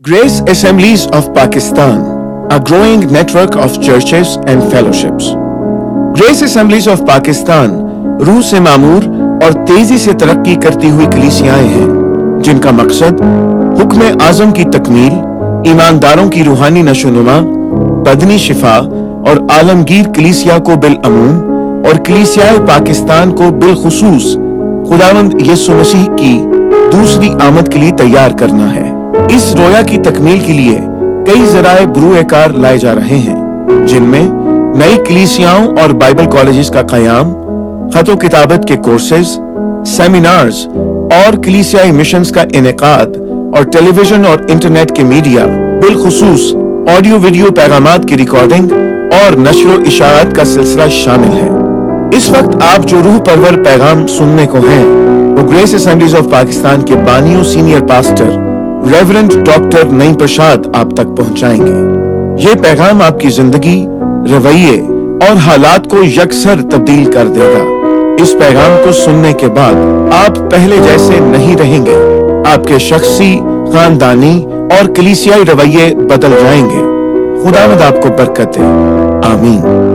Grace Assemblies of Pakistan, a growing network of churches and fellowships. Grace assemblies of Pakistan روح سے معمور اور تیزی سے ترقی کرتی ہوئی کلیسیائیں ہیں جن کا مقصد حکم اعظم کی تکمیل ایمانداروں کی روحانی نشونما، بدنی شفا اور عالمگیر کلیسیا کو بالعموم اور کلیسیائے پاکستان کو بالخصوص خداوند یسو مسیح کی دوسری آمد کے لیے تیار کرنا ہے اس رویا کی تکمیل کے لیے کئی ذرائع بروئے کار لائے جا رہے ہیں، جن میں نئی کلیسیاں اور بائبل کالجز کا قیام، خط و کتابت کے کورسز سیمینارز اور کلیسیائی مشنز کا انعقاد اور ٹیلی ویژن اور انٹرنیٹ کے میڈیا بالخصوص آڈیو ویڈیو پیغامات کی ریکارڈنگ اور نشر و اشاعت کا سلسلہ شامل ہے۔ اس وقت آپ جو روح پرور پیغام سننے کو ہیں، وہ گریس اسمبلیز آف پاکستان کے بانیوں سینئر پاسٹر ریورنڈ ڈاکٹر نئی پرشاد آپ تک پہنچائیں گے۔ یہ پیغام آپ کی زندگی، رویے اور حالات کو یکسر تبدیل کر دے گا۔ اس پیغام کو سننے کے بعد آپ پہلے جیسے نہیں رہیں گے۔ آپ کے شخصی، خاندانی اور کلیسیائی رویے بدل جائیں گے۔ خدا مد آپ کو برکت دے۔ آمین۔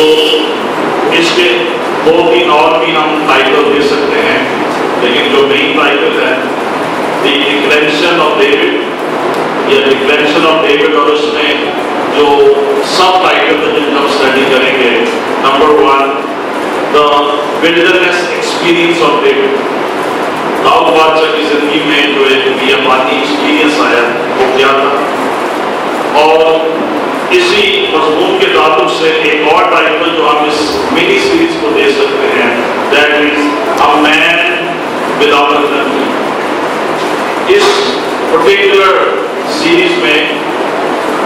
دوست اس کے دو تین اور بھی ہم ٹائٹل دے سکتے ہیں، لیکن جو مین ٹائٹل ہے دی ڈکلیریشن آف ڈیوڈ یا ڈکلیریشن آف ڈیوڈ اور اس میں جو سب ٹائٹل جن ہم اسٹڈی کریں گے number one the wilderness experience of David لاؤ بادشاہ کی زندگی میں جو ایک بیابانی ایکسپیرینس آیا، وہ کیا تھا؟ اور اسی مضمون کے تعلق سے ایک اور ٹائٹل جو ہم اس منی سیریز کو دے سکتے ہیں. دیٹ از اے مین ولاوت اس پرٹیکولر سیریز میں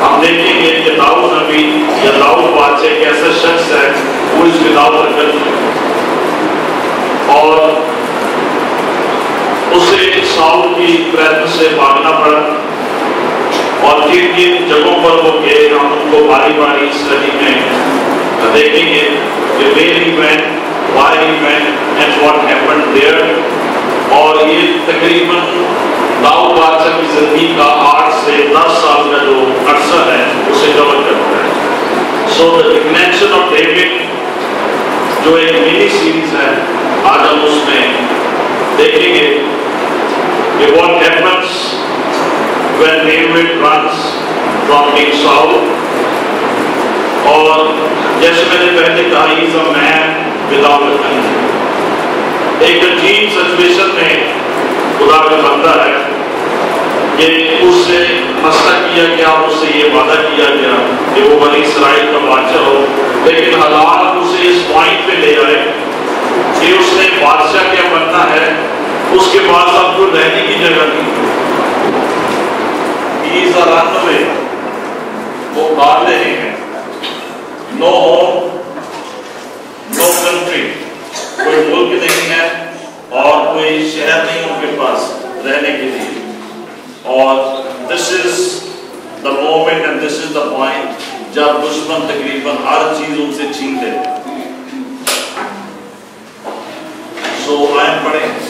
ہم دیکھیں گے کہ داؤد نبی یا داؤد بادشاہ ایک ایسا شخص ہے وہ اس ولاوت کنٹری اور اسے ساؤ کی پریتن سے بھاگنا پڑا. اور جن جن جگہوں پر وہ گئے ہم ان کو باری باری اسٹڈی میں دیکھیں گے کہ where event why event and what happen there اور یہ تقریباً داؤ بادشاہ کی زندگی کا آٹھ سے دس سال کا جو عرصہ ہے، اسے کور کرتا ہے سو دا ڈکنیکشن آف ڈیوڈ جو ایک منی سیریز ہے آج ہم اس میں دیکھیں گے کہ what happens where railway runs from the south اور جیسے میں نے پہلے کہا یہ سب میں وداؤٹ لگائی ایک عجیب سچویشن میں خدا کا بندہ ہے کہ اس سے مسئلہ کیا گیا اس سے یہ وعدہ کیا گیا کہ وہ بنی اسرائیل کا بادشاہ ہو۔ لیکن حالات اسے اس پوائنٹ پہ لے آئے کہ اس نے بادشاہ کیا بننا ہے۔ اس کے بعد سب کو رہنے کی جگہ نہیں بیس وہ بات نہیں ہے نو ہوم نو کنٹری کوئی ملک نہیں ہے اور کوئی شہر نہیں ان کے پاس رہنے کے لیے۔ اور this is the moment and this is the point جب دشمن تقریباً ہر چیز ان سے چھین لے۔ سو آئیں پڑھیں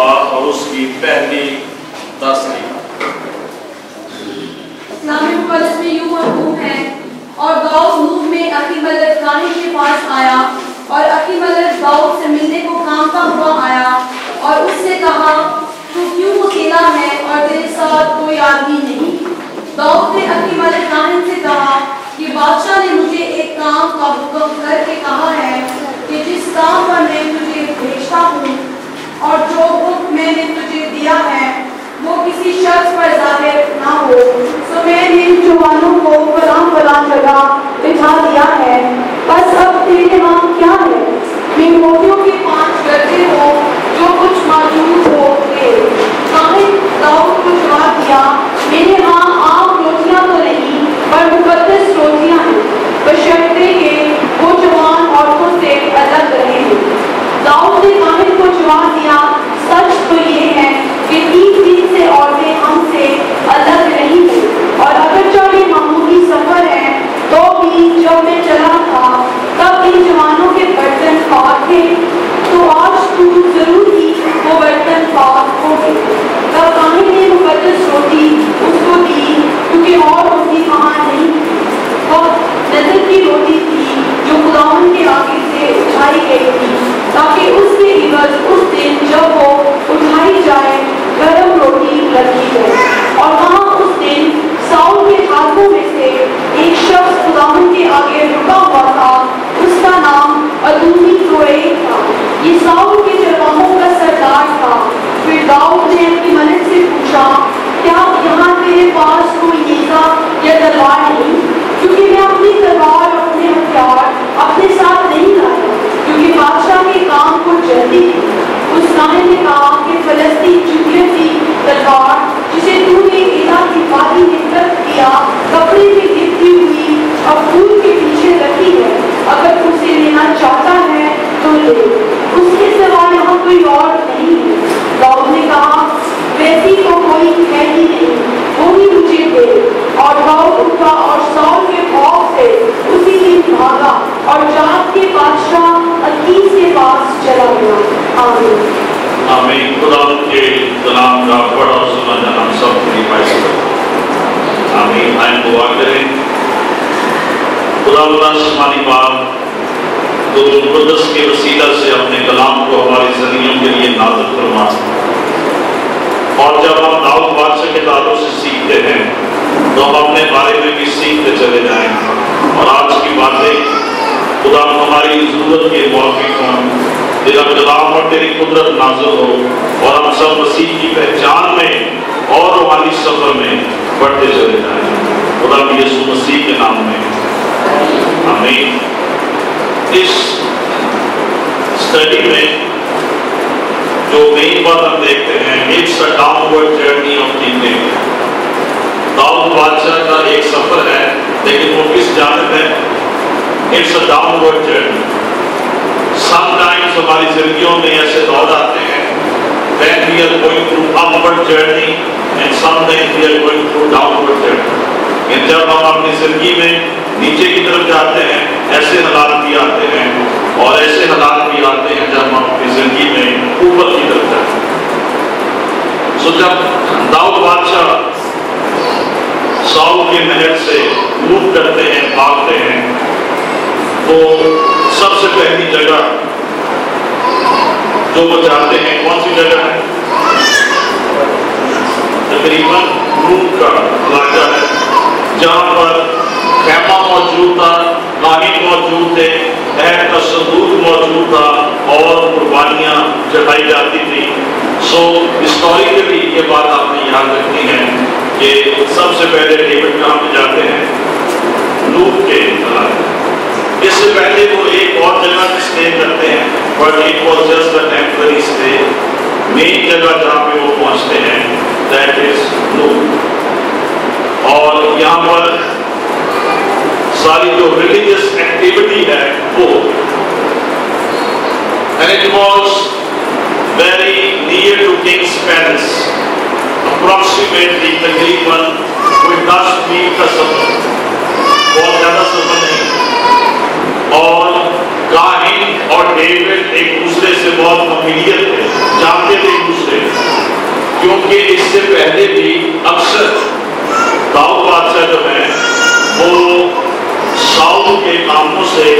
اور اس کی پہلی تصریح اسلامی مقدس میں یوں مرحوم ہے، اور گاؤس نوح میں اکی مدد کانی کے پاس آیا، اور اکی مدد گاؤس سے ملنے کو کام کا ہوا آیا، اور اس نے کہا، تو کیوں اکیلا ہے اور تیرے ساتھ کوئی آدمی نہیں؟ داؤد نے اکی والد کانی سے کہا کہ بادشاہ نے مجھے ایک کام کا حکم کر کے کہا ہے کہ جس کام پر میں تجھے بھیجتا ہوں اور جو خود میں نے تجھے دیا ہے، وہ کسی شخص پر ظاہر نہ ہو۔ سو میں نے ان جوانوں کو فلاں فلاں جگہ بٹھا دیا ہے۔ بس اب تیرے نام کیا ہے میں موتیوں کی پانچ گردے ہو جو کچھ موجود ہو گے کاہن داؤد کچھ خداون کے آگے سے اٹھائی گئی تھی تاکہ اس کے عبد اس دن جب وہ اٹھائی جائے، گرم روٹی لگی گئی اور وہاں اس دن ساؤں کے ہاتھوں میں سے ایک شخص خداون کے آگے رکا ہوا تھا، اس کا نام ادونی زوئے تھا۔ یہ ساؤں کے چرواہوں کا سردار تھا۔ پھر داؤد نے اپنی مدد سے پوچھا، کیا یہاں تیرے پاس کوئی نیزہ یا تلوار نہیں؟ کیونکہ میں اپنی تلوار اپنے ہتھیار اپنے ساتھ نہیں لایا، کیونکہ بادشاہ کے کام کو جلدی تھی اس کاہن نے کہا کہ فلسطین چکیوں کی تلوار، جسے تو نے ادا کی وادی میں ترک کیا، کپڑے میں گرتی ہوئی اور پھول کے پیچھے رکھی ہے۔ اگر اسے لینا چاہتا ہے تو لے۔ اس کے سوا یہاں کوئی اور نہیں ہے۔ داؤد نے کہا، ویسی تو کوئی ہے ہی نہیں، وہ ہی مجھے دے۔ اور داؤد اٹھا اور سال کے خوف سے اسی دن بھاگا اور جات کے بادشاہ عقیس کے پاس چلا گیا۔ آمین۔ آمین۔ خدا کے کلام کا پڑھا اور سنا جانا ہم سب کی حفاظت کرے۔ آمین۔ آئیں دعا کریں۔ خدا اللہ سمانی بات تو مقدس کے وسیلہ سے اپنے کلام کو ہماری زندگیوں کے لیے نازل فرما۔ اور جب ہم داؤد بادشاہ کے تعلق سے سیکھتے ہیں، تو ہم اپنے بارے میں بھی سیکھتے چلے جائیں۔ گے اور آج کی باتیں خدا ہماری ضرورت کے موافق ہوں۔ تیرا کلام اور تیری قدرت نازل ہو اور ہم سب مسیح کی پہچان میں اور روحانی سفر میں بڑھتے چلے جائیں۔ خدا بھی یسوع مسیح کے نام میں۔ آمین۔ اس اسٹڈی میں جو مین بات ہم دیکھتے ہیں it's a downward journey of thinking Dawood بادشاہ کا ایک سفر ہے۔ لیکن وہ کس جانب ہے it's a downward journey sometimes ہماری زندگیوں میں ایسے دور آتے ہیں when when we are going through upward journey and sometimes we are going through downward journey کہ جب ہم اپنی زندگی میں نیچے کی طرف جاتے ہیں ایسے حالات بھی آتے ہیں اور ایسے حالات بھی آتے ہیں جب ہم اپنی زندگی میں اوپر کی طرف جاتے ہیں سو جب داؤد بادشاہ ساؤ کے محل سے موو کرتے ہیں، بھاگتے ہیں۔ تو سب سے پہلی جگہ جو وہ جاتے ہیں، کون سی جگہ ہے؟ تقریباً روم کا علاقہ ہے۔ جہاں پر خیمہ موجود تھا کاہن موجود تھے عہد کا صندوق موجود تھا اور قربانیاں چڑھائی جاتی تھی سو ہسٹوریکلی یہ بات آپ نے یاد رکھنی ہے۔ کہ سب سے پہلے ڈیوڈ کہاں پہ جاتے ہیں؟ لوگ کے علاقے اس سے پہلے وہ ایک اور جگہ اسٹے کرتے ہیں but it was just a temporary stay مین جگہ جہاں پہ وہ پہنچتے ہیں دیٹ از نو اور یہاں پر ساری جو ریلیجیس ایکٹیویٹی ہے، وہ۔ And it was very near to King's Palace approximately تقریباً کوئی دس میل کا سفر بہت زیادہ سفر نہیں اور کاہن اور ڈیوڈ ایک دوسرے سے بہت فیملیئر تھے جانتے تھے ایک دوسرے کیونکہ اس سے پہلے بھی اکثر داؤد بادشاہ جو ہے وہ ساؤ کے کاموں سے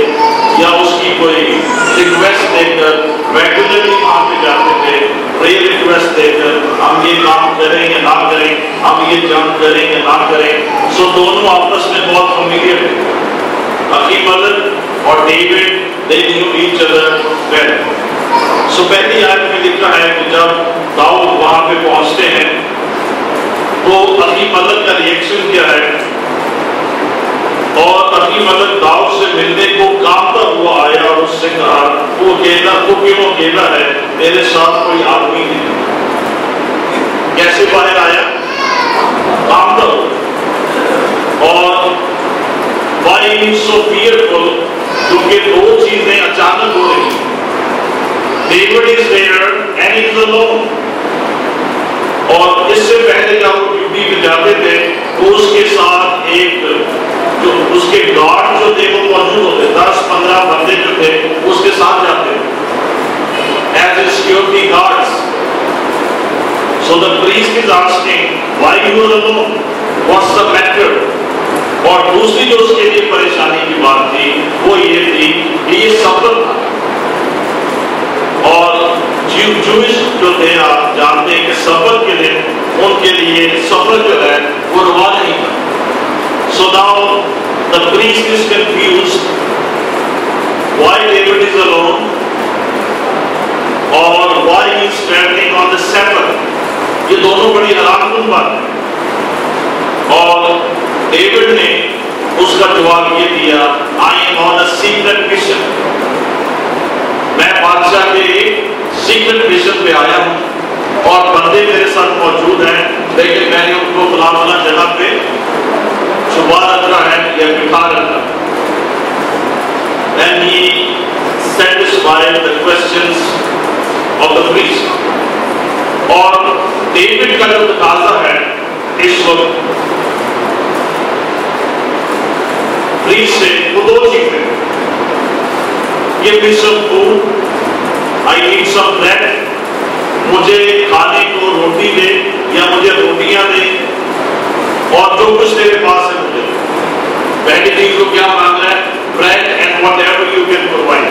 یا اس کی کوئی ریکویسٹ دے کر ریگولرلی وہاں پہ جاتے تھے پری ریکویسٹ دے کر ہم یہ کام کریں یا نہ کریں ہم یہ جنگ کریں یا نہ کریں سو دونوں آپس میں بہت فیملیئر تھے حقیق مدد اور David they knew each other well. So پہلی آیت میں لکھا ہے کہ جب داؤد وہاں پہ پہنچتے ہیں، تو حقیق مدد کا ریئیکشن کیا ہے؟ اور حقیق مدد داؤد سے ملنے کو کامتا کہا وہ اکیلا تو کیوں اکیلا ہے؟ میرے ساتھ کوئی آدمی نہیں۔ کیسے باہر آیا کامتا اور وائی سو فیئرفل کیونکہ دو چیزیں اچانک ہو رہی David is there and is alone اور اس سے پہلے جب وہ ڈیوٹی پہ جاتے تھے، تو اس کے ساتھ ایک جو اس کے گارڈ دس بندے جو تھے، اس کے ساتھ جاتے۔ تھے as a security guards so the police priest is asking why you are alone? What's the matter اور دوسری جو اس کے لیے پریشانی کی بات تھی، وہ یہ تھی کہ یہ سفر تھا۔ اور جوش جو تھے، آپ جانتے ہیں کہ سفر کے لیے ان کے لیے سفر جو ہے، وہ روا نہیں تھا۔ So now the priest is confused why David is alone اور why is standing on the سیپر یہ دونوں بڑی حیران کن بات ہے۔ اور ڈیوڈ نے اس کا جواب یہ دیا I am on a secret mission میں بادشاہ کے ایک سیکرٹ مشن پہ آیا ہوں اور بندے میرے ساتھ موجود ہیں۔ لیکن میں نے ان کو فلاں فلاں جگہ پہ چھپا رکھا ہے یا بٹھا رکھا ہے۔ Then he satisfied the questions of the priest. اور ڈیوڈ کا جو تقاضا ہے اس وقت پلیز سے وہ دو چیزیں یہ بھی سب food I need some bread مجھے کھانے کو روٹی دے یا مجھے روٹیاں دے اور جو کچھ تیرے پاس ہے مجھے پہلی چیز کو کیا مانگ رہا ہے bread and whatever you can provide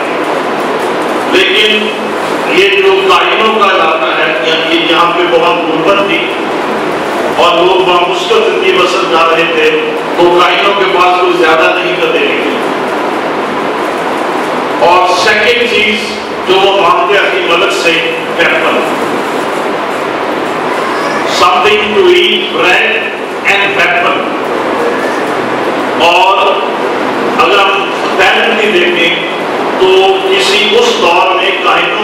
لیکن یہ جو کائنوں کا علاقہ ہے یعنی یہاں پہ بہت غربت تھی اور لوگ وہاں مشکل زندگی بسر جا رہے تھے، تو کائنوں کے پاس کوئی زیادہ نہیں کر دے گی اور سیکنڈ چیز جو وہ مانگتے اپنی مدد سے people something to eat bread and people اور اگر ہم فیملی دیکھیں، تو کسی اس دور میں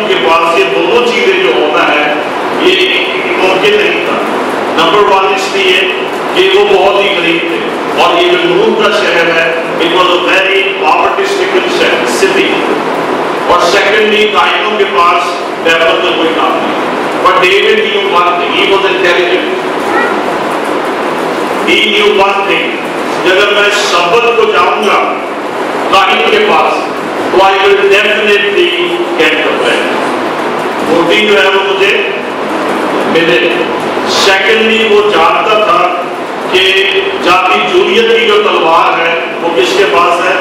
کے پاس یہ دونوں چیزیں جو ہوتا ہے، یہ ممکن نہیں تھا نمبر ون اس لیے کہ وہ بہت ہی غریب تھے۔ اور یہ جو نور کا شہر ہے it was a very poverty stricken city اور سیکنڈلی کائنوں کے پاس پیپر کا کوئی کام نہیں but David knew one thing he was intelligent he knew one thing اگر میں سبت کو جاؤں گا کائن کے پاس، تو آئی ول ڈیفینیٹلی گیٹ دا روٹی جو ہے وہ مجھے ملے۔ سیکنڈلی وہ جانتا تھا کہ جاتی جولیت کی جو تلوار ہے وہ کس کے پاس ہے؟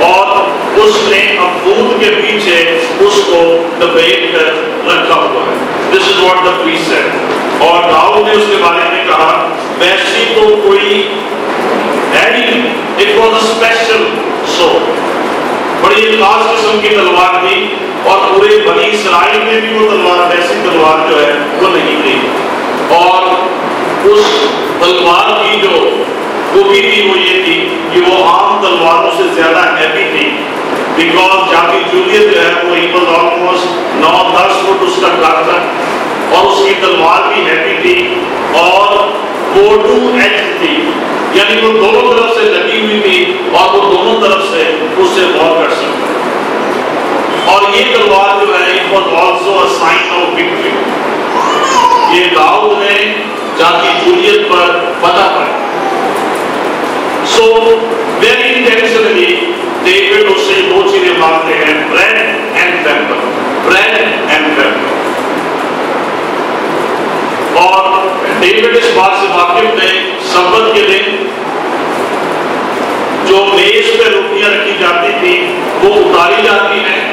اور اس نے افود کے پیچھے اس کو دبیٹ کر رکھا ہوا ہے۔ دس از واٹ دا پیس ہے اور داؤد نے اس کے بارے میں کہا، ویسی تو کوئی ہے ہی نہیں۔ It was a special so بڑی خاص قسم کی تلوار تھی اور پورے بنی اسرائیل میں بھی وہ تلوار ویسی تلوار جو ہے وہ نہیں تھی۔ اور اس تلوار کی جو خوبی تھی وہ یہ تھی کہ وہ عام تلواروں سے زیادہ ہیوی تھی۔ بیکاز جاتی جولیت جو ہے وہ ایکل آلموسٹ نو دس فٹ اس کا کٹ تھا اور اس کی تلوار بھی ہیوی تھی اور وہ ٹو تھی۔ یعنی وہ دونوں طرف سے لگی ہوئی تھی اور وہ دونوں طرف سے اس سے وار کر سکتا اور یہ تلوار جو ہے it was also a sign of victory یہ داؤد نے جا جاتی جولیت پر فتح پائی سو ویری انٹینشنلی ڈیوڈ اس سے دو چیزیں مانگتے ہیں bread and paper bread and paper اور ڈیوڈ اس بات سے واقف تھے سبت کے دن جو میز پہ روٹیاں رکھی جاتی تھی، وہ اتاری جاتی ہیں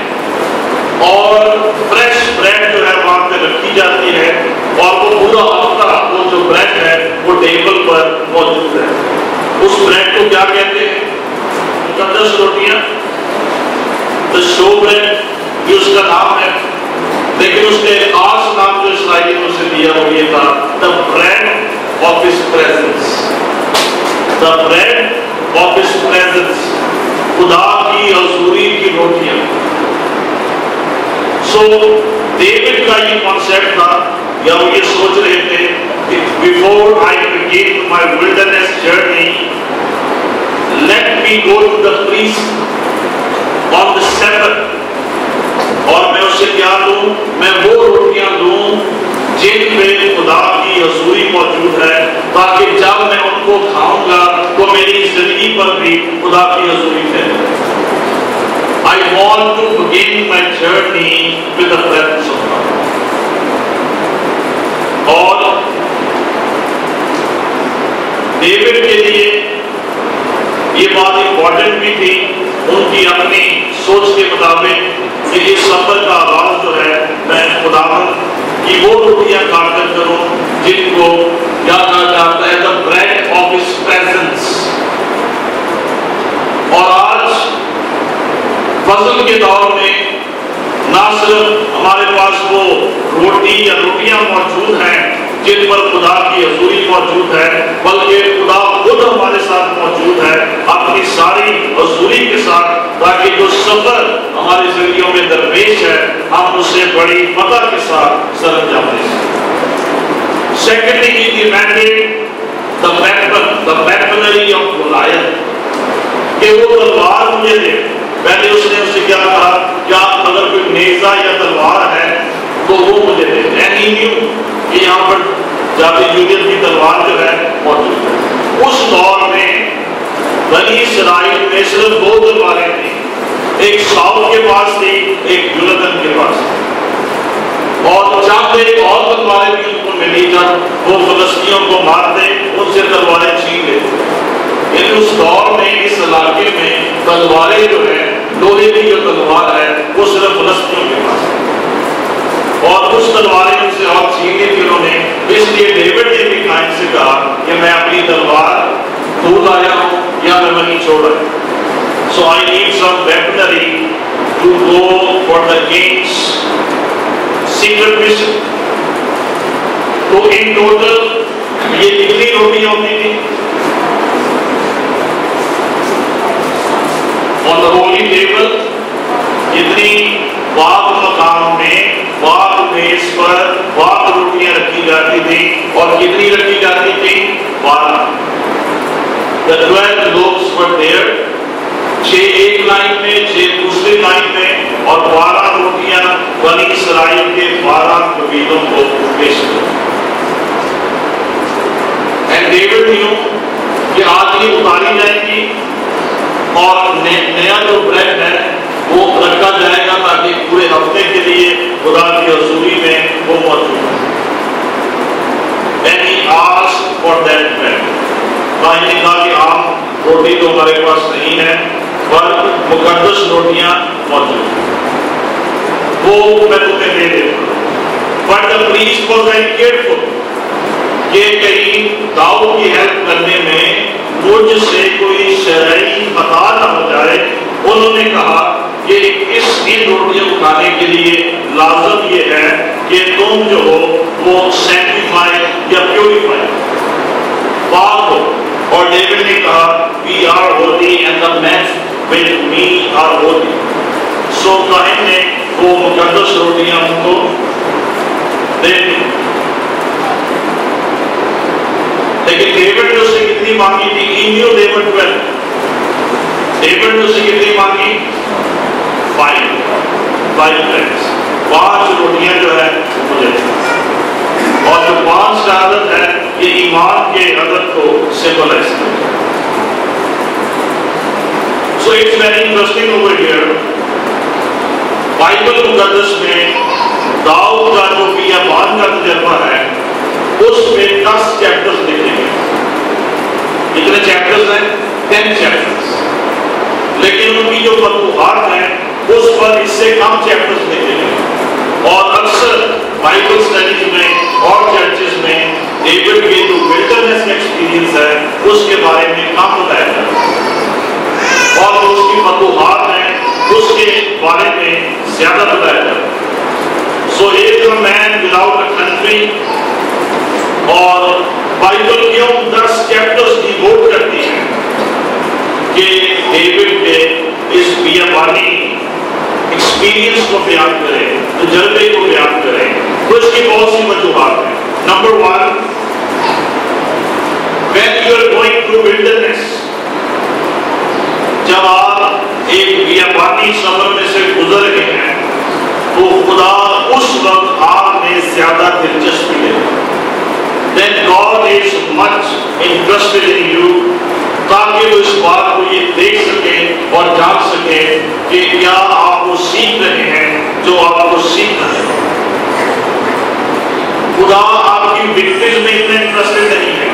اور فریش بریڈ جو ہے وہاں پہ رکھی جاتی ہے اور وہ پورا ہفتہ وہ جو بریڈ ہے وہ ٹیبل پر موجود ہے اس بریڈ کو کیا کہتے ہیں مقدس روٹیاں شو بریڈ یہ اس کا نام ہے لیکن اس کے خاص نام جو اسرائیلی نے اسے دیا وہ یہ تھا the bread of his presence the bread of his presence خدا کی حضوری کی روٹیاں سو ڈیوڈ کا یہ کانسیپٹ تھا یا وہ یہ سوچ رہے تھے کہ before I begin my wilderness journey let me go to the priest on the sabbath اور میں اسے کیا دوں؟ میں وہ روٹیاں دوں جن میں خدا کی حضوری موجود ہے تاکہ جب میں ان کو کھاؤں گا تو میری زندگی پر بھی خدا کی حضوری ہے۔ I want to begin my journey with the presence of God. اور ڈیوڈ کے لیے یہ بات امپورٹنٹ بھی تھی۔ ان کی اپنی سوچ کے مطابق کہ اس سفر کا آغاز جو ہے، میں خدا کہ وہ روٹیاں کھا کرو کروں جن کو جانا جاتا ہے the bread of his presence اور آج فضل کے دور میں نہ صرف ہمارے پاس وہ روٹی یا روٹیاں موجود ہیں جن پر خدا کی حضوری موجود ہے، بلکہ خدا خود ہمارے ساتھ موجود ہے، اپنی ساری حضوری کے ساتھ، تاکہ جو سفر ہماری زندگیوں میں درپیش ہے، ہم اسے بڑی فتح کے ساتھ سر انجام دے سکیں سیکنڈلی کی the mandate the weapon the weaponry of ولایت کہ وہ تلوار مجھے دے۔ پہلے اس نے اس سے کیا کہا، کیا اگر کوئی نیزہ یا تلوار ہے تو وہ مجھے دے اینی یعنی نیو کہ یہاں پر جاتی یونین کی تلوار جو ہے موجود ہے۔ اس دور میں بنی اسرائیل میں صرف دو تلواریں تھیں۔ ایک ساؤتھ کے پاس تھی، ایک یونتن کے پاس تھی۔ اور چند ایک اور تلواریں بھی ان کو ملی جب وہ فلسطینیوں کو مارتے، ان سے تلواریں چھین لیتے۔ لیکن اس دور میں، اس علاقے میں تلواریں جو ہے لوہے کی جو تلوار ہے، وہ صرف فلسطینیوں کے پاس ہے اور کچھ تلواریں ان سے اور چھین لی تھی انہوں نے اس لیے ڈیوڈ نے بھی کائن سے کہا کہ میں اپنی تلوار دور آیا ہوں یا میں وہیں چھوڑ رہا ہوں۔ So I need some weaponry to go for the king's secret mission تو ان ٹوٹل یہ کتنی روٹیاں ہوتی تھی on the holy table جتنی باغ مقام میں باغ میز پر باغ روٹیاں رکھی جاتی تھی اور کتنی رکھی جاتی تھی؟ بارہ۔ چھ ایک لائن میں، چھ دوسری لائن میں اور بارہ روٹیاں بنی اسرائیل کے بارہ قبیلوں کو پیش کی۔ And کہ آج یہ اتاری جائے گی اور نیا جو بریڈ ہے، وہ رکھا جائے گا تاکہ پورے ہفتے کے لیے خدا کی حضوری میں وہ موجود ہے Then he asked for that bread. کہیں نے کہا کہ عام روٹی تو ہمارے پاس نہیں ہے، پر مقدس روٹیاں موجود ہیں۔ وہ میں تمہیں دے دیتا ہوں۔ But the priest was very careful کہ کہیں داؤ کی ہیلپ کرنے میں مجھ سے کوئی شرعی خطا نہ ہو جائے۔ انہوں نے کہا کہ اس ان روٹیوں کھانے کے لیے لازم یہ ہے کہ تم جو ہو وہ سینٹیفائی یا پیوریفائی پاک ہو۔ اور ڈیوڈ نے کہا we are holy and the man with me are holy so کاہن نے وہ مقدس روٹیاں ان کو دے دی لیکن ڈیوڈ نے اسے کتنی مانگی تھی؟ انیو ڈیوڈ ٹویل ڈیوڈ نے کتنی مانگی. فائیو فائیو فرینڈس پانچ روٹیاں جو ہے مجھے اور جو پانچ کا عدد ہے، یہ ایمان کے عدد کو سمبلائز کرتا ہے so it's very interesting over here Bible مقدس میں داؤد کا جو بیابان کا تجربہ ہے، اس میں دس چیپٹرز لکھے گئے کتنے چیپٹرز ہیں؟ ٹین چیپٹرز لیکن ان کی جو فتوحات ہیں، اس پر اس سے کم چیپٹرز لکھے گئے اور اکثر بائبل اسٹڈیز میں اور چرچز میں ڈیوڈ کے جو ویلڈرنس کا ایکسپیرینس ہے، اس کے بارے میں کم بتایا جاتا ہے۔ اور جو اس کی فتوحات ہیں، اس کے بارے میں زیادہ بتایا جاتا ہے۔ سو ایک مین وداؤٹ اے کنٹری اور بائبل کیوں دس چیپٹرز کی ووٹ کرتی ہے کہ ڈیوڈ کے اس بیابانی ایکسپیرینس کو بیان کرے تجربے کو بیان کرے۔ تو اس کی بہت سی وجوہات ہیں۔ Number one when you are going through wilderness جب آپ ایک بیابانی سفر میں سے گزر رہے ہیں، تو خدا اس وقت آپ میں زیادہ دلچسپی لیتا then God is much interested in you. تاکہ وہ اس بات کو یہ دیکھ سکے اور جان سکے کہ کیا آپ وہ سیکھ رہے ہیں جو آپ کو سیکھنا ہے خدا آپ کی وکٹریز میں اتنا انٹرسٹڈ نہیں ہے۔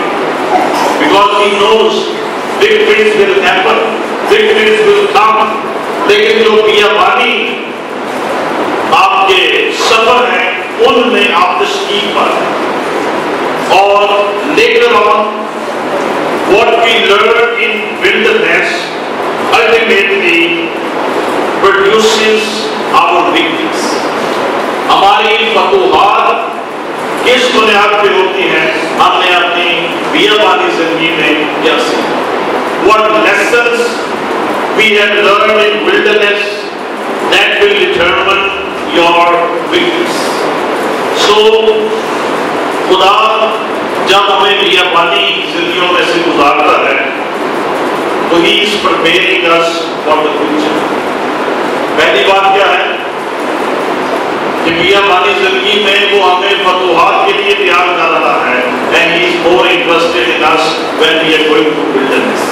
Because he knows victories will happen victories will come لیکن جو بیابانی آپ کے سفر ہیں، ان میں آپ تشکیل پاتے ہیں۔ اور later on what we learn in wilderness ultimately produces our victories ہماری فتوحات کس بنیاد پہ ہوتی ہیں ہم نے اپنی بیابانی زندگی میں کیا سیکھا what lessons we have learned in wilderness that will determine your victories so خدا جب ہمیں بیابانی زندگیوں میں سے گزارتا ہے تو ہی اس پر میری دس فار دا فیوچر پہلی بات کیا ہے؟ کہ بیابانی زندگی میں وہ ہمیں فتوحات کے لیے تیار کر رہا ہے۔ And he is more interested in us when we are going to wilderness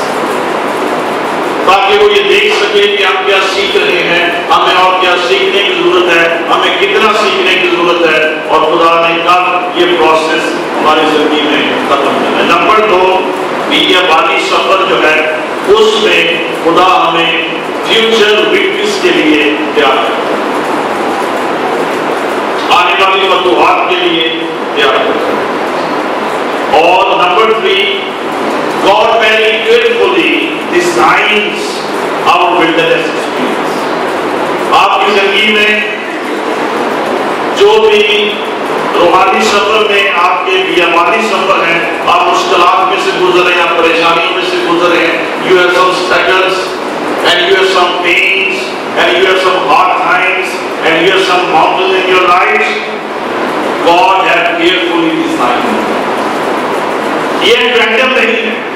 تاکہ وہ یہ دیکھ سکے کہ ہم کیا سیکھ رہے ہیں، ہمیں اور کیا سیکھنے کی ضرورت ہے، ہمیں کتنا سیکھنے کی ضرورت ہے۔ اور خدا نے کب یہ پروسیس ہماری زندگی میں ختم کرنا ہے۔ نمبر دو بیابانی سفر جو ہے، اس میں خدا ہمیں فیوچر وکٹریز کے لیے تیار کرتا ہے۔ آنے والی فتوحات کے لیے تیار کرتا ہے۔ اور number three God very carefully designs our wilderness آپ کی زندگی میں جو بھی روحانی سفر میں آپ کے بیابانی سفر ہیں، آپ مشکلات میں سے گزرے آپ پریشانیوں میں سے گزرے you have some struggles and you have some pains and you have some hard times and you have some mountains in your life God have carefully design یہ رینڈم نہیں ہے۔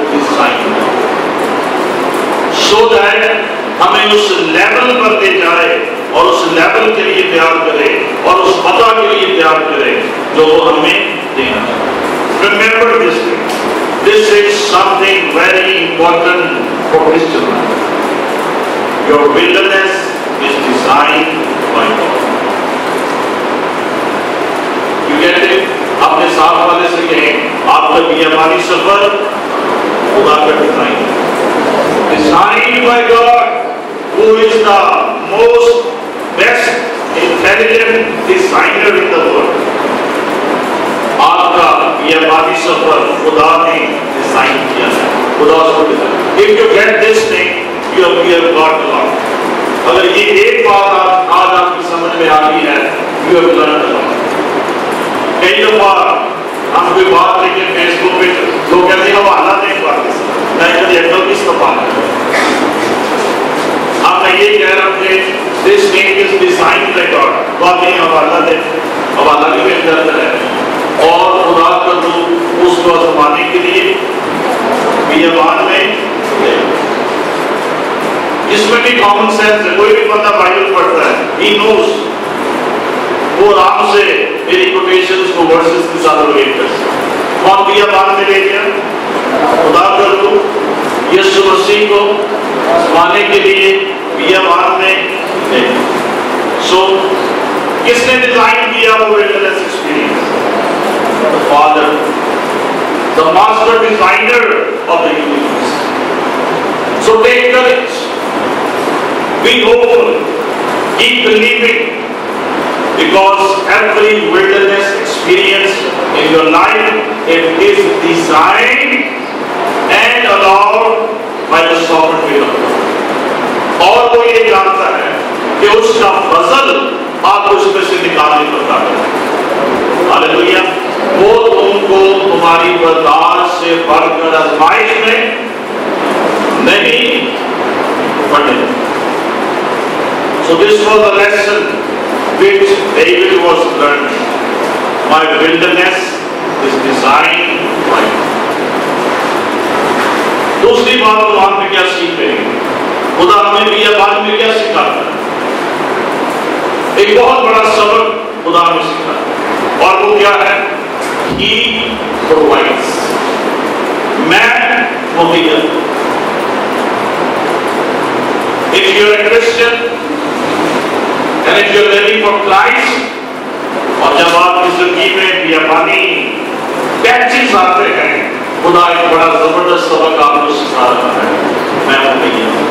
ہمیں اس لیول پر لے جائے اور اس لیول کے لیے تیار کرے اور اس پتہ کے لیے تیار کرے جو وہ ہمیں دینا چاہے remember this this is something very important for Christian your wilderness is designed by God. You get it? اپنے ساتھ والے سے کہیں، آپ کا بیابانی سفر خدا کا design design by God who is the most best intelligent designer in the world. آپ کا بیابانی سفر خدا نے ڈیزائن کیا ہے خدا اس کو design if you get this thing you have, you have got a lot. اگر یہ ایک بات آپ آج آپ کی سمجھ میں آتی ہے you have learned a lot. کئی دفعہ ہم کوئی بات لے کے فیس بک پہ لوگ کہتے ہیں حوالہ نہیں پاتے میں کبھی ایکل کس دفعہ میں یہ کہہ رہا تھے this thing is design record تو آپ نہیں حوالہ دیں. حوالہ بھی بہتر ہے. اور خدا کا تو اس کو زمانے کے لیے بیابان میں. جس میں بھی کامن سینس ہے. کوئی بھی بندہ بائبل پڑھتا ہے. ہی نوز وہ آرام سے میری کوٹیشنز کو ورسز کے ساتھ ریلیٹ کر سکتے کون بھی بات میں لے گیا خدا کر دوں یسو مسیح کو زمانے کے لیے دیا بھارت نے سو کس نے ڈیزائن کیا وہ ریلیس experience father the master designer of the universe so take courage be hopeful keep believing because every wilderness experience in your life it is designed and allowed by the software of اور وہ یہ جانتا ہے کہ اس کا فضل آپ کو اس میں سے نکالنے پر طاقت ہے۔ ہاللویہ وہ تم کو تمہاری برداشت سے بڑھ کر ازمائش میں نہیں پڑھنے So this was the lesson which David was learning. My wilderness is designed by دوسری بات تو ہم میں کیا سیکھ رہے ہیں خدا ہمیں بھی یہ بات میں کیا سکھاتا ہے؟ ایک بہت بڑا سبق خدا ہمیں سکھاتا ہے۔ اور وہ کیا ہے؟ He provides. میں مہیا If you're a Christian and if you're living for Christ, اور جب آپ کی زندگی میں بیابانی پیچز آتے ہیں خدا ایک بڑا زبردست سبق آپ کو سکھا رہا ہے۔ میں وہ نہیں ہوں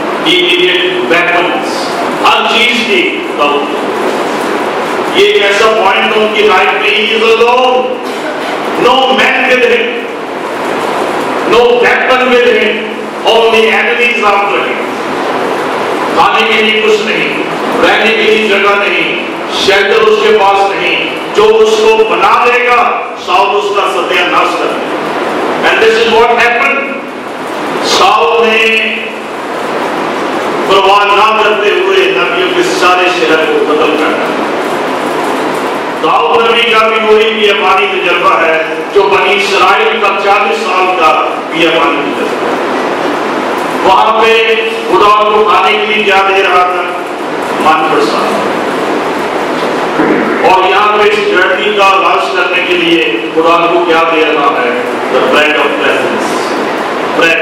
he needed ہر چیز کی ضرورت یہ ایک ایسا پوائنٹ ان کی لائف میں ہی is alone. No man with him. No weapon with him. Only enemies after him. کھانے کے لیے کچھ نہیں رہنے کے لیے جگہ نہیں شیلٹر اس کے پاس نہیں جو اس کو بنا دے گا ساؤل اس کا ستیہ ناش کر دے گا and this is what happen Saul نے پرواہ نہ کرتے ہوئے نبیوں کے سارے شہر کو قتل کرنا داؤد نبی کا بھی وہی بیابانی تجربہ ہے جو بنی اسرائیل کا چالیس سال کا بیابانی تجربہ ہے۔ وہاں پہ خدا کو کھانے کے لیے کیا دے رہا تھا؟ من پرساد اور یہاں پہ اس جرنی کا آغاز کرنے کے لیے خدا کو کیا دے رہا ہے؟ The bread of presence bread.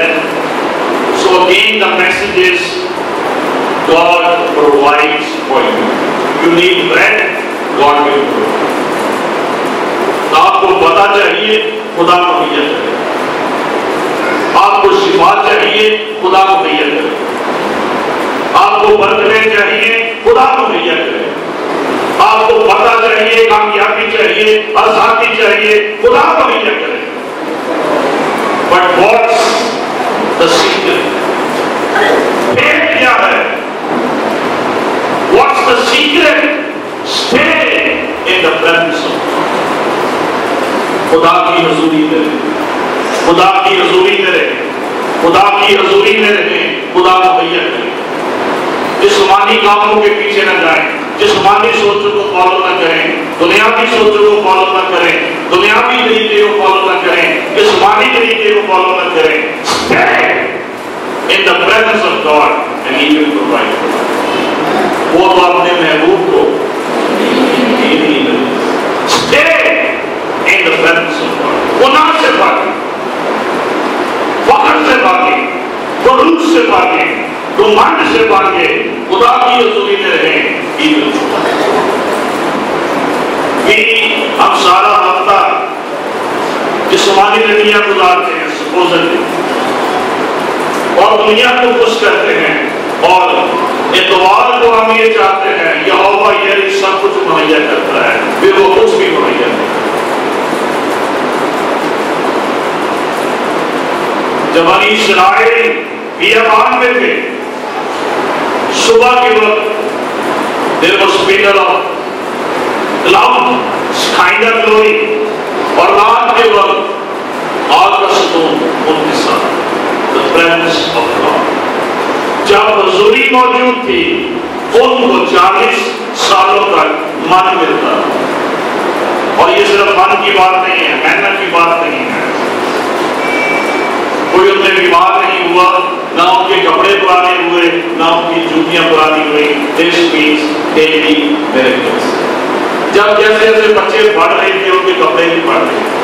So again the message is God provides for you. You need bread God will provide تو آپ کو پتا چاہیے خدا مہیا کرے۔ آپ کو شفا چاہیے خدا مہیا کرے۔ آپ کو برکتیں چاہیے خدا مہیا کرے۔ آپ کو پتا چاہیے کامیابی چاہیے آزادی چاہیے، خدا مہیا کرے۔ بٹ واٹس دا سیکرٹ پھر کیا ہے what's the secret stay in the presence of خدا کی حضوری میں رہے خدا کی حضوری میں رہے خدا کی حضوری میں رہے خدا مہیا کرے جسمانی کاموں کے پیچھے نہ جائیں، جسمانی سوچوں کو فالو نہ کریں، دنیاوی سوچوں کو فالو نہ کریں، دنیاوی طریقے کو فالو نہ کریں، جسمانی طریقے کو فالو نہ کریں۔ In the presence of God and He will provide. وہ تو اپنے محبوب کو گناہ سے فخر سے سے سے خدا کی حضوری میں رہیں ہم سارا ہفتہ جسمانی دنیا گزارتے ہیں سپوزلی اور دنیا کو خوش کرتے ہیں اور اتوار کو ہم یہ چاہتے ہیں یہ یہوہ یہ سب کچھ مہیا کرتا ہے، پھر وہ کچھ بھی مہیا نہیں جب بنی اسرائیل بیابان میں تھے، صبح کے وقت there was pillar of cloud اسکائنڈر glory اور رات کے وقت آگ کا ستون ان کے ساتھ، the presence of God جب حضوری موجود تھی ان کو چالیس سالوں تک من ملتا اور یہ صرف من کی بات نہیں ہے محنت کی بات نہیں ہے کوئی ان میں بیمار نہیں ہوا نہ ان کے کپڑے پرانے ہوئے نہ ان کی جوتیاں پرانی ہوئی this means daily miracles جب جیسے جیسے بچے پڑھ رہے تھے ان کے کپڑے بھی پڑھ رہے تھے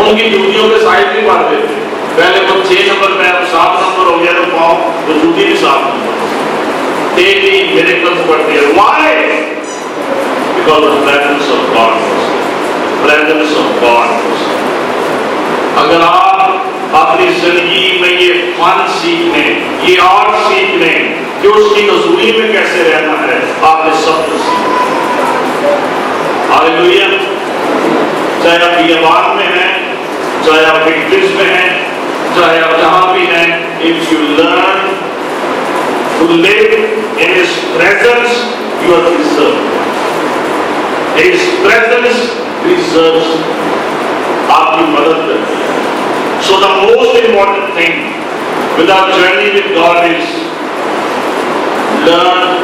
ان کی جوتیوں کے سائز بھی پڑھ رہے تھے پہلے وہ چھ نمبر پہ سات نمبر ہو گیا تو پاؤں تو جوتی بھی سات نمبر daily miracles پڑھتے ہیں why because the presence of God. Was presence of God. was اگر آپ اپنی زندگی میں یہ فن سیکھنے، یہ آرٹ سیکھنے، کہ اس کی حضوری میں کیسے رہنا ہے، آپ نے سب کچھ سیکھنا ہاللویا چاہے آپ بیابان میں ہیں، چاہے آپ وکٹرز میں ہیں چاہے آپ جہاں بھی ہیں if you learn to live in his presence you are preserved his presence preserves آپ کی مدد کرتی ہے So the most important thing with our journey with God is learn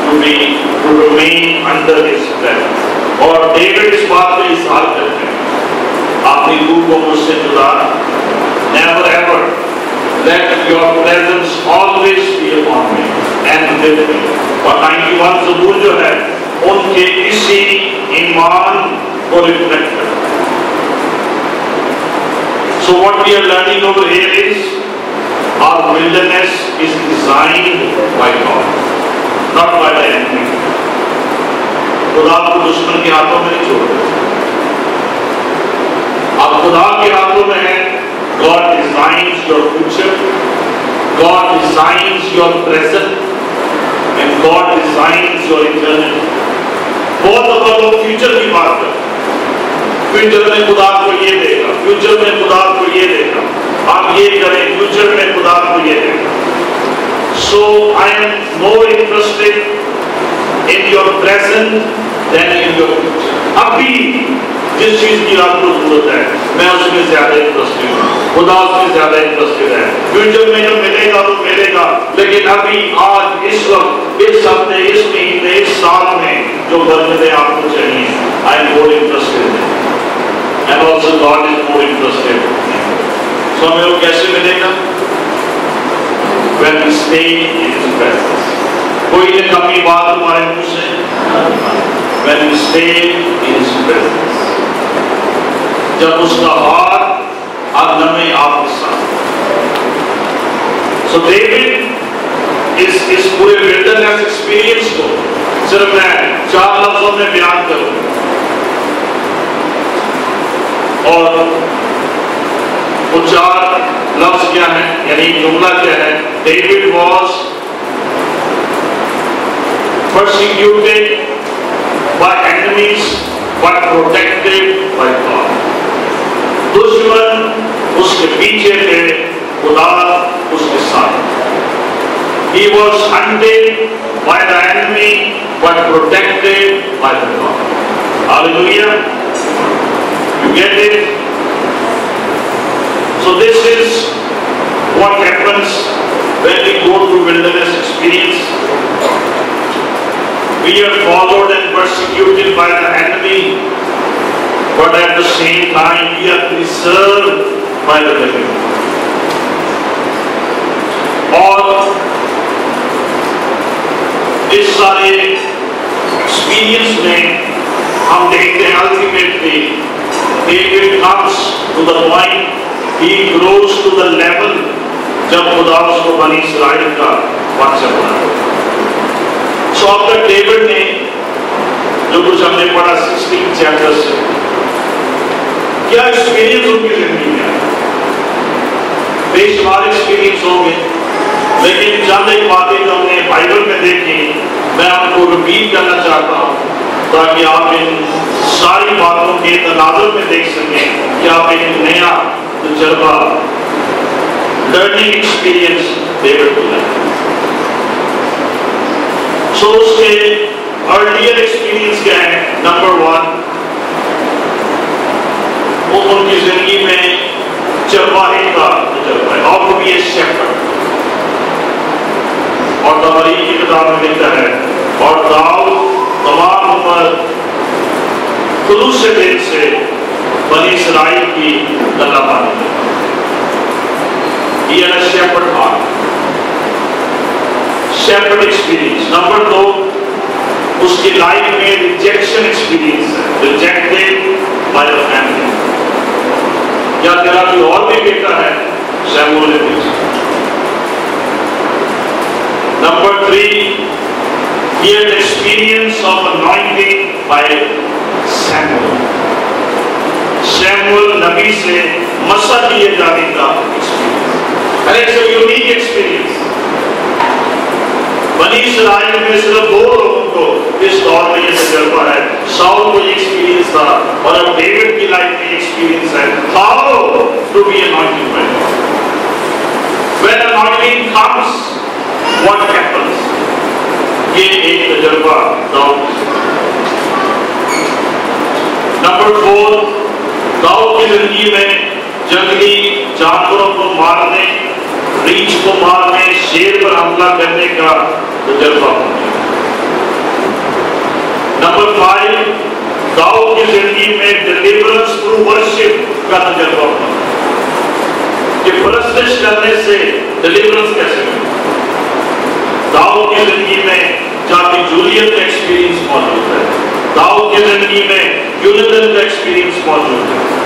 to be to remain under his presence. اور David اس بات کا اظہار کرتے ہیں اپنی روح کو مجھ سے جدا never ever let your presence always be upon me and with me اور نائنٹی ون ضرور جو ہے ان کے اسی ایمان کو ریفلیکٹ کرتا so what we are learning over here is our wilderness is designed by God not by the enemy خدا کو دشمن کے ہاتھوں میں نہیں چھوڑ آپ خدا کے ہاتھوں میں God designs your future, God designs your present, and God designs your eternity. بہت دفعہ لوگ فیوچر کی بات کرتے ہیں فیوچر میں خدا کو یہ دے گا فیوچر میں خدا کو یہ دے گا آپ یہ کریں فیوچر میں خدا کو یہ دے گا so I am more interested in your present than in your future ابھی جس چیز کی آپ کو ضرورت ہے، میں اس میں زیادہ انٹرسٹڈ ہوں خدا اس میں زیادہ انٹرسٹڈ ہے فیوچر میں جو ملے گا وہ ملے گا لیکن ابھی آج اس وقت، اس ہفتے، اس مہینے، اس سال میں جو برکتیں آپ کو چاہیے I am more interested and also God is more interested. So ہمیں وہ کیسے ملے گا when we stay in His presence. کوئی نے کمی بات ہمارے منہ سے when we stay in His presence. جب اس کا ہاتھ ہر لمحے سو ڈیوڈ اس اس پورے wilderness ایکسپیرینس کو صرف میں چار لفظوں میں بیان کروں۔ اور وہ چار لفظ کیا ہے یعنی جملہ کیا ہے؟ David was persecuted by enemies but protected by God دشمن اس کے پیچھے تھے خدا اس کے ساتھ He was hunted by the enemy but protected by the God. Hallelujah. You get it? So this is what happens when we go through wilderness experience. We are followed and persecuted by the enemy, but at the same time we are preserved by the living. اور اس سارے experience میں ہم دیکھتے ہیں ultimately David comes to the point, he grows to the level جب خدا اس کو بنی اسرائیل کا بادشاہ بنا سو اب تک ڈیوڈ نے جو کچھ ہم نے پڑھا سکسٹین چیپٹر سے کیا ایکسپیرینس ان کی زندگی میں بے شمار ایکسپیرینس ہوں گے۔ لیکن چند ایک باتیں جو ہم نے بائبل میں دیکھی، میں آپ کو رپیٹ کرنا چاہتا ہوں تاکہ آپ ان ساری باتوں کے تناظر میں دیکھ سکیں کہ آپ ایک نیا تجربہ لرننگ ایکسپیرینس ڈیوڈ کو لیں سو اس کے ارلیئر ایکسپیرینس کیا ہے نمبر ون وہ ان کی زندگی میں چرواہے کا تجربہ ہے اور وہ بھی ایک شیپرڈ اور تمہاری کی کتاب میں لکھتا ہے، اور داؤد تمام عمر خلوص دل سے بنی اسرائیل کی گلا پانی یہ ہے shepherd heart shepherd experience number دو اس کی لائف میں ریجیکشن ایکسپیرینس ہے ریجیکٹڈ بائی دا فیملی یا تیرا کوئی اور بھی بیٹا ہے؟ سیمول نے number three he had experience of anointing by Samuel. Samuel نبی سے مسا کیے جانے کا ایکسپیرینس ایک سو یونیک ایکسپیرینس بنی اسرائیل میں صرف دو لوگوں کو اس دور میں یہ تجربہ ہے۔ ساؤل کو یہ ایکسپیرینس تھا اور اب ڈیوڈ کی لائف میں ایکسپیرینس ہے۔ how to be anointed by God when anointing comes what happens? یہ ایک تجربہ داؤد نمبر فور داؤد کی زندگی میں جنگلی جانوروں کو مارنے ریچھ کو مارنے شیر پر حملہ کرنے کا تجربہ نمبر فائیو گاؤں کی زندگی میں ڈلیورنس تھرو ورشپ کا تجربہ ہونا کہ پرستش کرنے سے ڈلیورنس کیسے ملے داؤ کی زندگی میں جاتی جولیت کا ایکسپیرینس موجود ہے۔ داؤ کی زندگی میں یونیدن کا ایکسپیرینس موجود ہے۔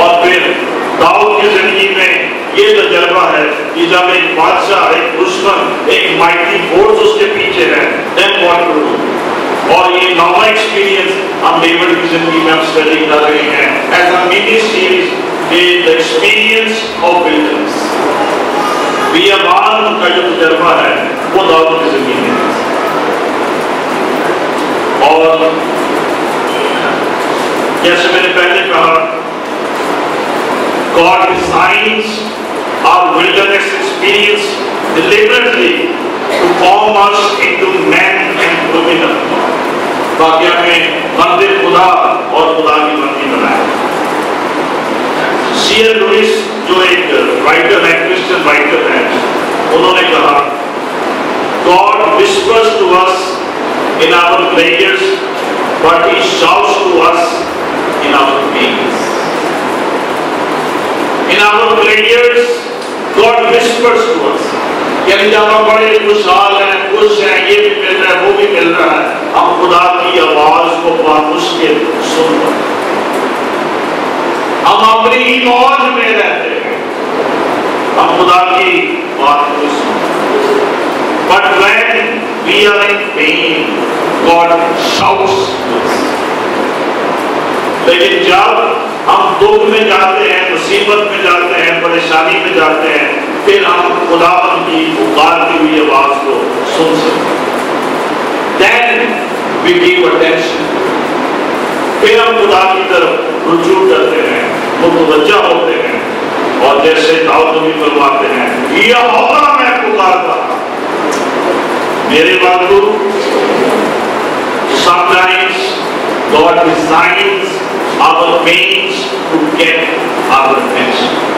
اور پھر داؤد کی زندگی میں یہ تجربہ ہے کہ جب ایک بادشاہ، ایک دشمن، ایک مائٹی فورس اس کے پیچھے ہے دین واٹ ٹو ڈو اور یہ نوا ایکسپیرینس ہم ڈیوڈ کی زندگی میں ہم اسٹڈی کر رہے ہیں۔ As a mini series the experience of wilderness بیابان کا جو تجربہ ہے، وہ داؤد کی زندگی میں۔ اور جیسے میں نے پہلے کہا God designs our wilderness experience deliberately to form us into men and women of God. باقیہ میں مندر خدا اور خدا کی مندی بنایا سی ایل لویس جو ایک رائٹر ہے کرسچن رائٹر ہے انہوں نے کہا God whispers to us in our prayers but he shouts to us in our pains in our prayers God whispers to us. کہ ابھی جب ہم بڑے خوشحال ہیں خوش ہیں یہ بھی مل رہا ہے وہ بھی مل رہا ہے ہم خدا کی آواز کو بہت مشکل سن رہے ہیں ہم اپنی ہی موج میں رہتے ہیں ہم خدا کی بات کو سن but when we are in pain God shouts لیکن جب ہم دکھ میں جاتے ہیں، مصیبت میں جاتے ہیں، پریشانی میں جاتے ہیں، پھر ہم خدا کی پکارتی ہوئی آواز کو سن سکتے پھر ہم خدا کی طرف رجوع کرتے ہیں وہ متوجہ ہوتے ہیں۔ اور جیسے داؤد بھی کرواتے ہیں، یہ اور میں پکارتا میرے بات کو sometimes God designs our pains to get our attention.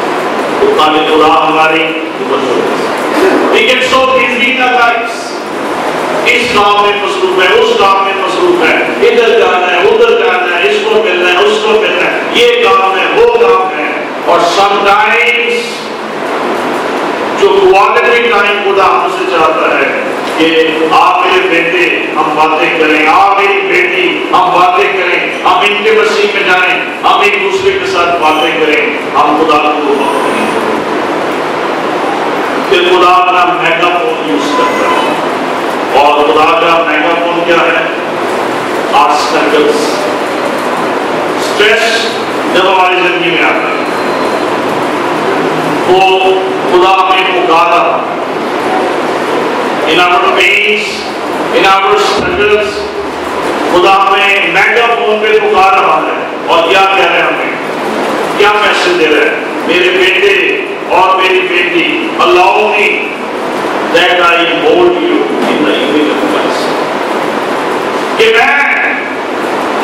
تو قابل ہماری We get so busy in our lives. اس کام میں مصروف ہے اس کام میں مصروف ہے ادھر جانا ہے ادھر جانا ہے اس کو ملنا ہے اس کو ملنا ہے یہ کام ہے وہ کام ہے اور سم ٹائمس جو کوالٹی ٹائم خدا ہم سے چاہتا ہے بیٹے، ہم باتیں کریں۔ آپ میری بیٹی، ہم باتیں کریں۔ ہم ان کے مسیح میں جائیں۔ ہم ایک دوسرے کے ساتھ باتیں کریں۔ ہم خدا کو خدا کا میگا فون یوز کرتا ہے۔ اور خدا کا میگا فون کیا ہے؟ آبسٹیکلس جب ہماری زندگی میں آتا ہے، وہ خدا ہمیں پکارا۔ in our pains, in our struggles خدا ہمیں میگا فون پہ پکار رہا ہے اور کیا کہہ رہے ہمیں کیا میسج دے رہے ہیں میرے بیٹے اور میری بیٹی اللہ کی that I bold you in the image of Christ کہ میں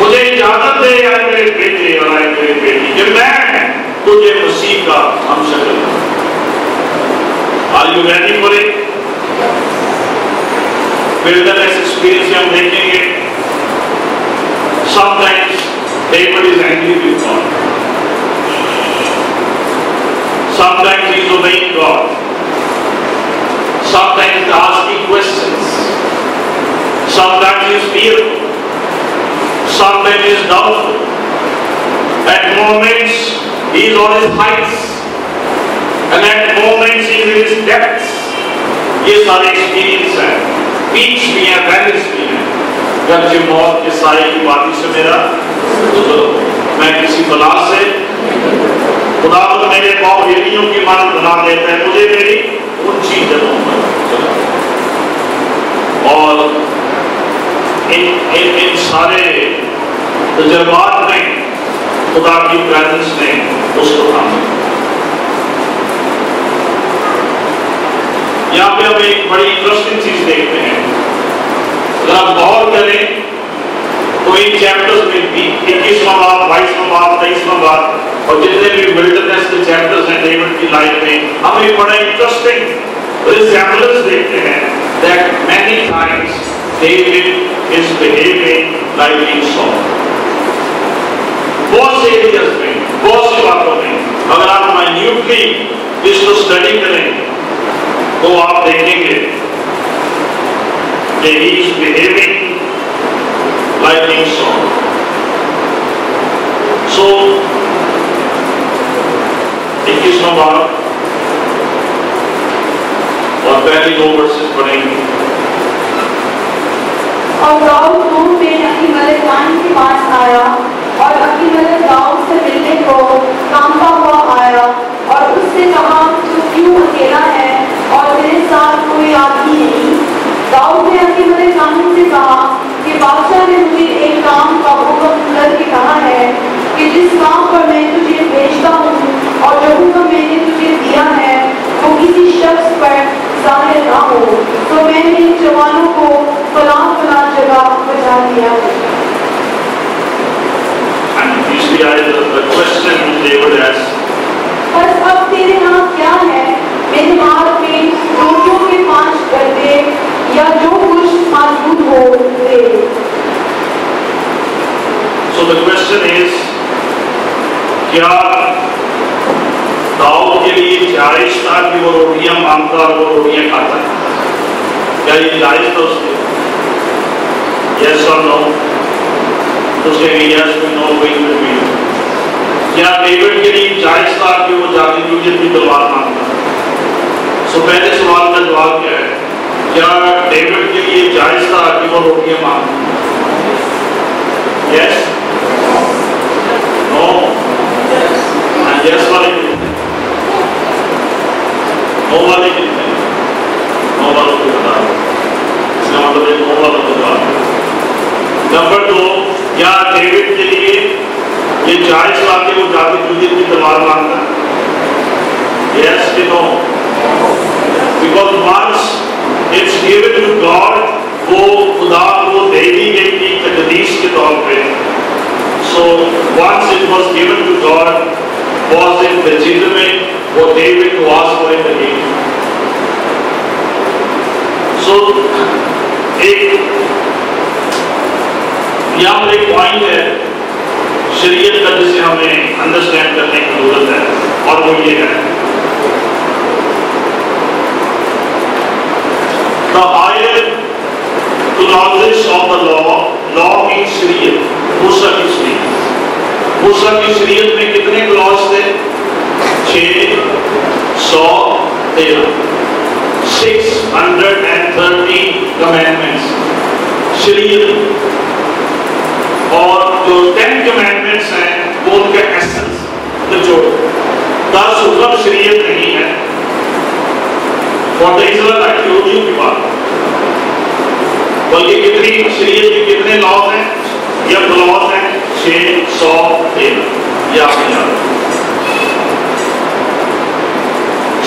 مجھے اجازت دے یا میرے بیٹے اور آئے میرے بیٹی کہ میں تجھے مسیح کا ہم شکل ہوں are you ready for it wilderness experience سے ہم دیکھیں گے sometimes people is angry with God sometimes he is obeying God sometimes he asking questions sometimes he is fear sometimes he is doubt at moments he is on his heights and at moments he is in his depths یہ سارے experience ہیں بیچ بھی ہیں balance بھی ہیں جب جب موت کے سائے کی باتی سے میرا میں کسی بلا سے خدا تو میرے پاؤں ہیلیوں کی مانت بنا دیتا ہے مجھے میری اونچی جگہوں میں اور ان, ان, ان سارے تجربات میں خدا کی پریزنس نے اس کو کام یہاں پہ ہم ایک بڑی انٹرسٹنگ چیز دیکھتے ہیں۔ اگر آپ غور کریں تو ان چیپٹرز میں بھی اکیسواں باب، بائیسواں باب، تیئیسواں بات اور جتنے بھی ولڈرنیس کے چیپٹرز ہیں ڈیوڈ کی لائف میں، ہم ایک بڑا انٹرسٹنگ ریزیمبلنس دیکھتے ہیں that many times David is behaving like ان ساؤ بہت سے ایریاز میں، بہت سی باتوں میں، اگر آپ مائنیوٹلی اس کو اسٹڈی کریں تو آپ دیکھیں گے کہ ہی از بہیونگ لائک ان سو سو اکیس نمبر اور پہلی دو ورسز پڑھیں گے. اور داؤد روم میں اکی علیہ خان کے پاس آیا اور اکی علیہ داؤد سے ملنے کو کامتا ہوا آیا اور اس سے کہا، تو کیوں اکیلا ہے؟ جائز تھا کہ وہ روٹیاں مانگتا اور وہ روٹیاں کھاتا کیا یہ جائز تھا اس نے یس اور نو اس نے کہ yes or no وہی میں بھی یا ڈیوڈ کے لیے چالیس تھا کہ وہ جاتی یونین کی تلوار مانگتا سو پہلے سوال کا جواب کیا ہے کیا ڈیوڈ کے لیے چالیس تھا کہ وہ روٹیاں مانگتا ہے یس نو یس والے نو والے نو والوں کو بتا اس کا مطلب ہے نو والوں کو بتا نمبر دو کیا ڈیوڈ کے لیے یہ جائز بات ہے وہ جاوید مجید کی تلوار مانگنا ہے۔ یس کہ no because once it's given to God وہ خدا کو دے دی گئی تھی تقدیس کے طور پہ۔ So once it was given to God was in the جن میں وہ David was for in the game so ایک یہاں پر ایک پوائنٹ ہے، شریعت کا جسے ہمیں انڈرسٹینڈ کرنے کی ضرورت ہے، اور وہ یہ ہے۔ شریعت میں کتنے کلاس تھے؟ چھ، سو، تیرہ۔ Six hundred and thirty commandments شریعت۔ اور جو ٹین کمینڈمنٹس ہیں، وہ ان کے ایسنس نچوڑ دس حکم شریعت نہیں ہے. اور تیسرا ایکٹیویٹیوں کی بات. بلکہ کتنی شریعت کے کتنے لاز ہیں، یا بلاز ہیں، چھ سو تیرہ یہ آپ نے جانا.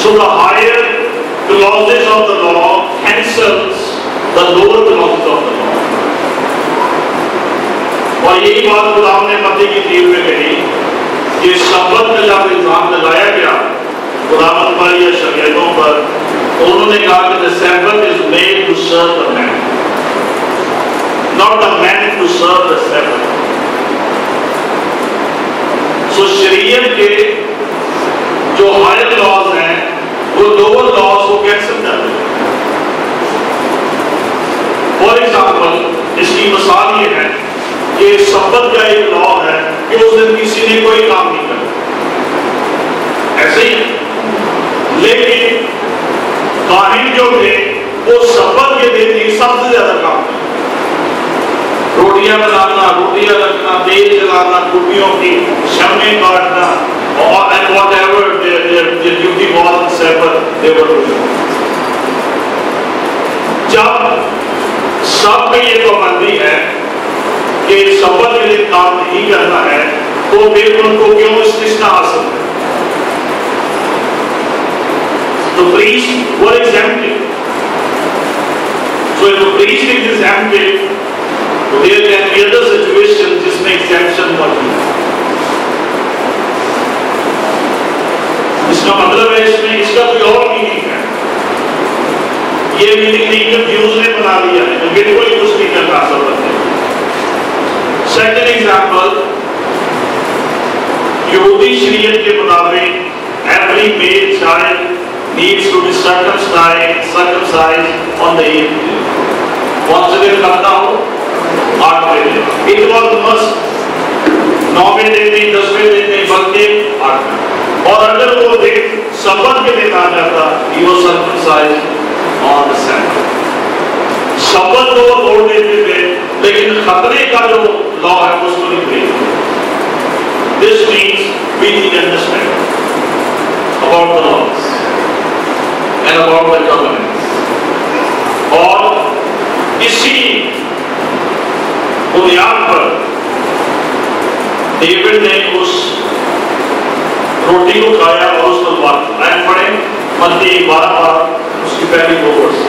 So the higher clauses of the law cancels اور یہی بات خدا نے مدی کی تیر میں کہی کہ سبت کا جب الزام لگایا گیا، خدا پر یا شکیتوں پر انہوں نے کہا کہ the is made to to the man not a man to to the the so شریعت کے جو ہائر لاز ہیں، وہ لوور لاز کو کیسے کرتے دیں فار ایگزامپل اس کی مثال یہ ہے یہ سبت کا ایک لا ہے کہ اس دن کسی نے کوئی کام نہیں کرنا ایسے ہی لیکن کاہن جو تھے، وہ سبت کے دن ہی سب سے زیادہ کام کرتے روٹیاں بنانا، روٹیاں رکھنا، تیل جلانا، ٹوپیوں کی شمے کاٹنا، اور whatever duty was safer there جب سب میں یہ پابندی ہے کہ سفر کے لیے کام نہیں کرتا ہے، تو پھر ان کو کیوں حاصل ہے؟ تو ایگزامپل ایگزامپل دیر سچویشن جس میں ہے۔ اس کا مطلب ہے اس میں اس کا کوئی اور ہے۔ یہ نہیں کنفیوز نے بنا لیا ہے کچھ نہیں ہے۔ سیکنڈ ایگزامپل یہودی شریعت کے مطابق every male child needs to be circumcised circumcised on the eighth day کون سے دن کرتا ہو آٹھویں دن it was must نویں دن نہیں دسویں دن نہیں، بلکہ آٹھویں اور اگر وہ دن سبت کے دن آ جاتا he was circumcised on the Sabbath سبت کو وہ توڑ دیتے تھے لیکن خطرے کا جو لا ہے اس کو This means we need to understand about the laws and about the covenants. اور اسی بنیاد پر ڈیوڈ نے اس روٹی کو کھایا اور اس کو بات لائن پڑے متی بارہ بار اس کی پہلی دو ورس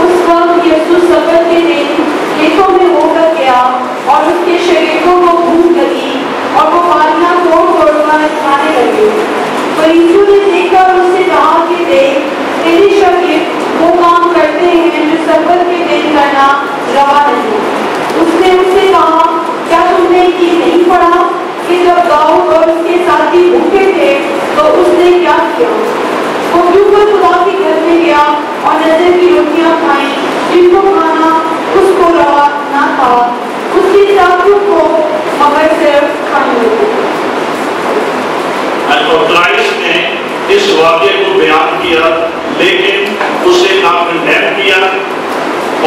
اس وقت یسوع سفر کے دن کھیتوں میں ہو کر گیا اور اس کے شریکوں کو بھوک لگی اور وہ بالیاں توڑ توڑ کر کھانے لگے فریسو نے دیکھا اور اس سے کہا کہ دیکھ، تیری شاگرد وہ کام کرتے ہیں جو سفر کے دن کرنا روا نہیں۔ اس نے اس سے کہا، کیا تم نے یہ نہیں پڑھا کہ جب داؤد اور اس کے ساتھی بھوکے تھے تو اس نے کیا کیا؟ وہ کیوں پر خدا کے گھر میں گیا اور نظر کی روٹیاں کھائیں جن کو کھانا تھا اس کی ساتھیوں کو مگر صرف کھانے نے اس واقعے کو بیان کیا لیکن اسے نہ کنڈیم کیا،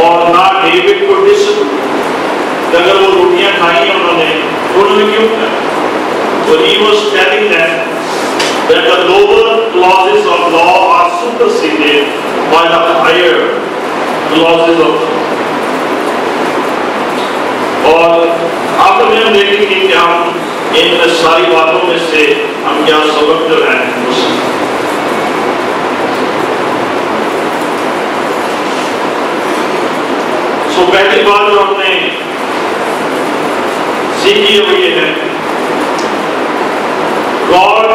اور نہ ڈیوڈ کو ڈس اگر وہ روٹیاں کھائی انہوں نے انہوں نے کیوں کیا تو he was telling them that the lower clauses of law are superseded by the higher clauses of اور آخر میں ہم دیکھیں گے کہ ہم ان ساری باتوں میں سے ہم کیا سبق جو ہے اس سو پہلی بات جو ہم نے سیکھی وہ یہ ہے God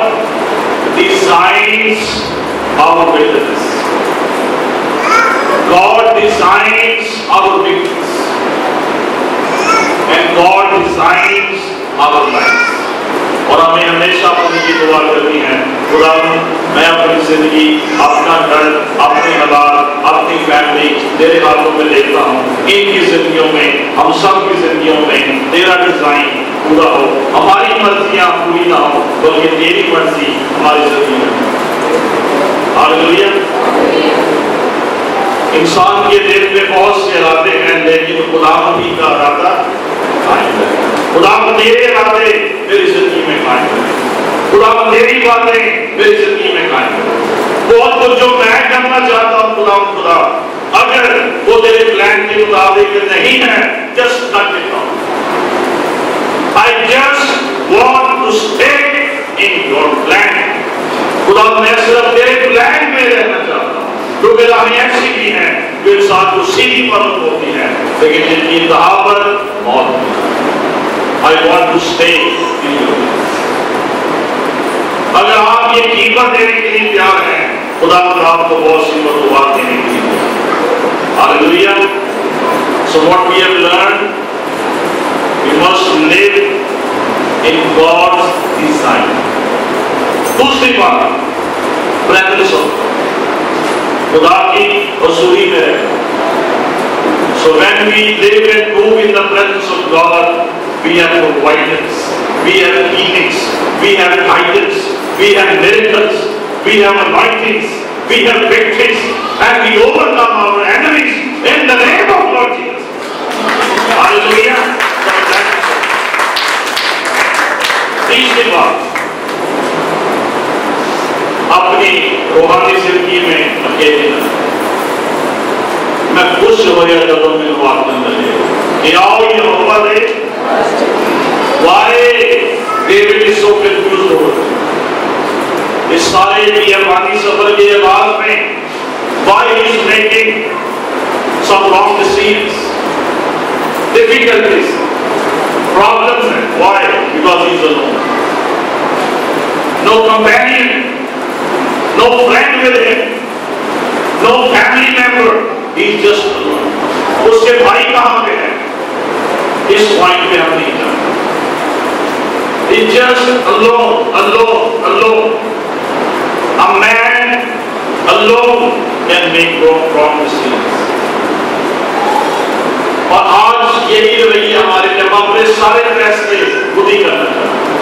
designs our wilderness. God designs our weakness. And God designs our life. اور ہمیں ہمیشہ اپنی یہ دعا کرنی ہے خدا میں اپنی زندگی، اپنا گھر، اپنے حالات، اپنی فیملی تیرے ہاتھوں میں دیکھتا ہوں۔ ان کی زندگیوں میں، ہم سب کی زندگیوں میں تیرا ڈیزائن پورا ہو۔ ہماری مرضیاں پوری نہ ہو بلکہ تیری مرضی ہماری زندگی میں ہاللویا انسان کے دل میں بہت سے ارادے ہیں، لیکن خدا ہی کا ارادہ قائم ہے خدا تیرے ارادے میری زندگی میں قائم ہے خدا تیری باتیں میری زندگی میں قائم ہے بہت کچھ جو میں کرنا چاہتا ہوں، خدا خدا۔ اگر وہ تیرے پلان کے مطابق نہیں ہے just cut it out I just want to stay in your plan. خدا میں صرف تیرے پلان میں رہنا چاہتا ہوں۔ کیونکہ راہیں ایسی بھی ہیں جو انسان کو سیدھی پر ہوتی ہیں لیکن جن کی انتہا پر موت ہوتی ہے I want to stay in your plan. اگر آپ یہ قیمت دینے کے لیے تیار ہیں، خدا خدا آپ کو بہت سی مطلوبات دینے کے لیے Hallelujah. So what we have learned We must live in God's design. دوسری بات پریکٹس ہو خدا کی وصولی میں رہے So when we live and move in the presence of God, we have providence, we have healings, we have guidance, we have miracles, we have anointings, we have victories, and we overcome our enemies in the name of Lord Jesus. Hallelujah. تیسری بات اپنی روحانی زندگی میں میں خوش ہو گیا جب میں بات کرنے آؤ، یہ محبت ہے وائے ڈیوڈ اس کو کنفیوز ہو۔ اس سارے بیابانی سفر کے آغاز میں why he is making some wrong decisions difficulties problems and why because he is alone. No companion no friend no family member just اس کے بھائی کہاں پہ ہے اس پوائنٹ پہ ہم نہیں جانتے۔ Just Allah Allah Allah uh Allah can make go from اور آج یہی رویہ ہمارے جب اپنے سارے فیصلے خود ہی کرنا چاہتے ہیں۔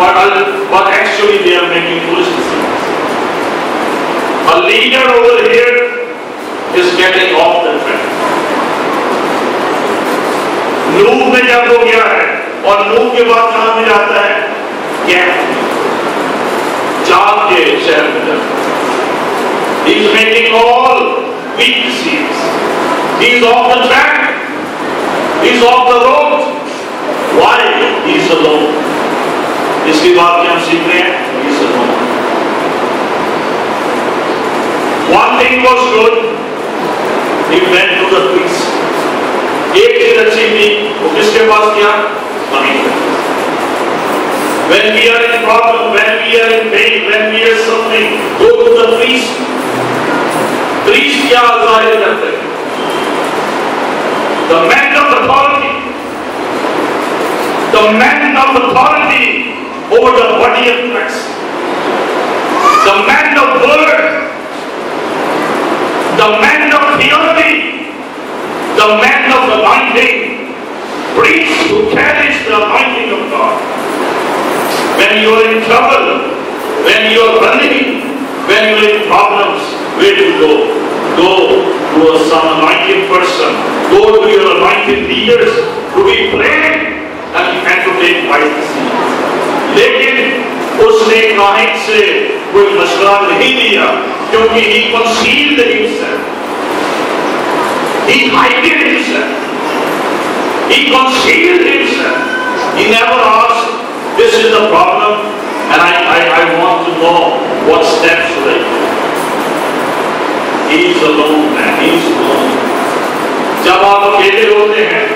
but, but actually they are making foolish decisions. A leader over here is getting off the track. نوح میں جب ہو گیا ہے اور نوح کے بعد کہاں میں جاتا ہے کیف جاب کے شہر میں جاتا ہے He's making all weak decisions. He's off the track. He's off the road. Why? He's alone. اس کی بات کیا ہم سیکھ رہے ہیں؟ One thing was good he went to the peace ایک چیز اچھی تھی وہ کس کے پاس کیا money when we are in problem when we are in pain when we are something go to the peace peace کیا ظاہر کرتے ہیں the man of authority. The man of authority. Over the body of Christ. The man of word. The man of theology. The man of anointing. Priest who carries the anointing of God. When you are in trouble, when you are running, when you are in problems, where do you go? Go to some anointed person. Go to your anointed leaders to be prayed and, and to take wise decisions. لیکن اس نے کاہن سے کوئی مشورہ نہیں لیا، کیونکہ he concealed himself he hided himself he concealed himself he never ask this is the problem and I I I want to know what step should I he is a lone man he is lone جب آپ اکیلے ہوتے ہیں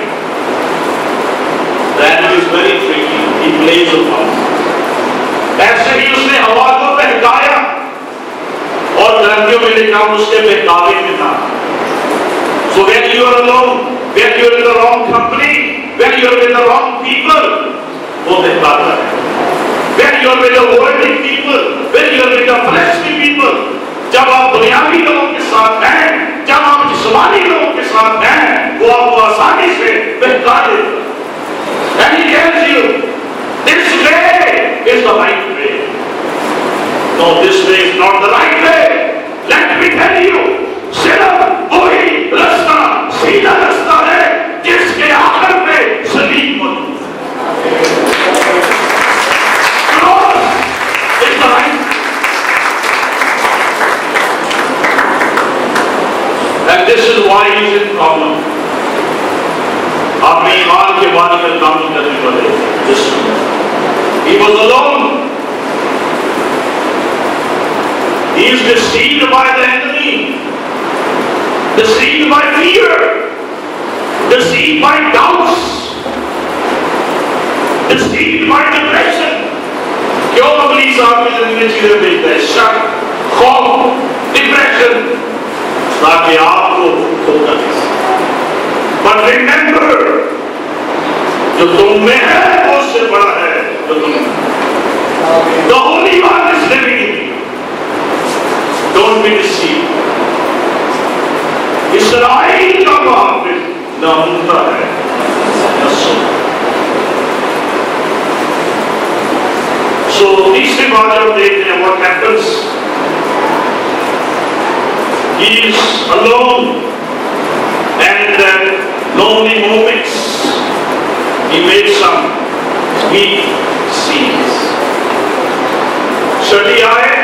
that is very tricky he please a part ایسے ہی اس نے ہوا کو بہکایا اور لڑکیوں میں لکھا، اس کے بہکاوے میں تھا so wait you are lone wait you are in wrong company wait you are in wrong people وہ بہکاتا ہے۔ Wait you are in world people wait you are in flesh people جب آپ دنیاوی لوگوں کے ساتھ ہیں، جب آپ جسمانی لوگوں کے ساتھ ہیں، وہ آپ کو آسانی سے بہکا دیتا ہے No, this way is not the right way. Let me tell you. صرف وہی رستہ سیدھا رستہ ہے جس کے آخر میں سلیم ایمان کے بارے میں کام کرنے پڑے جس He was alone. He is deceived by the enemy, deceived by fear, deceived by doubts, deceived by depression. کیوں اپنی صاحب کی زندگی چیزیں بھیجتا ہے شک خوف ڈپریشن تاکہ آپ کو خود نہ پر ریمبر جو تم میں ہے وہ اس سے بڑا ہے جو تم میں The Holy One is living don't be deceived. اسرائیل کا معافی نامتا ہے سو تیسری بات جب دیکھتے ہیں what happens he is alone and then lonely moments he made some weak scenes شدی آئے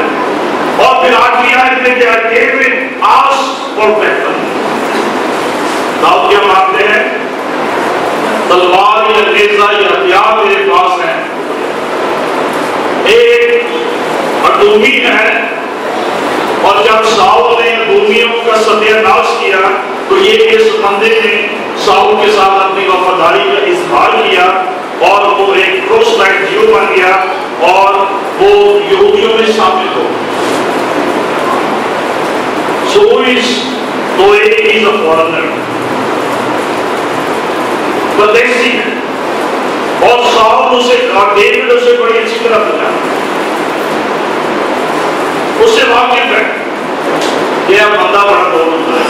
اور پھر آٹھویں آیت میں کیا یہ میں آس اور بہتر داؤد کیا مانتے ہیں تلوار یا نیزہ یا ہتھیار میرے پاس ہیں ایک اٹومی ہے اور جب ساؤ نے اٹومیوں کا ستیہ ناش کیا، تو یہ اس بندے نے ساؤ کے ساتھ اپنی وفاداری کا اظہار کیا اور وہ ایک پروسلائٹ جیو بن گیا اور وہ یہودیوں میں شامل ہو stories, Noé is a foreigner. پردیسی ہے اور ساؤل اسے ڈیوڈ اسے بڑی اچھی طرح بنا اس سے واقف ہے یہ بندہ بڑا ڈول ہوتا ہے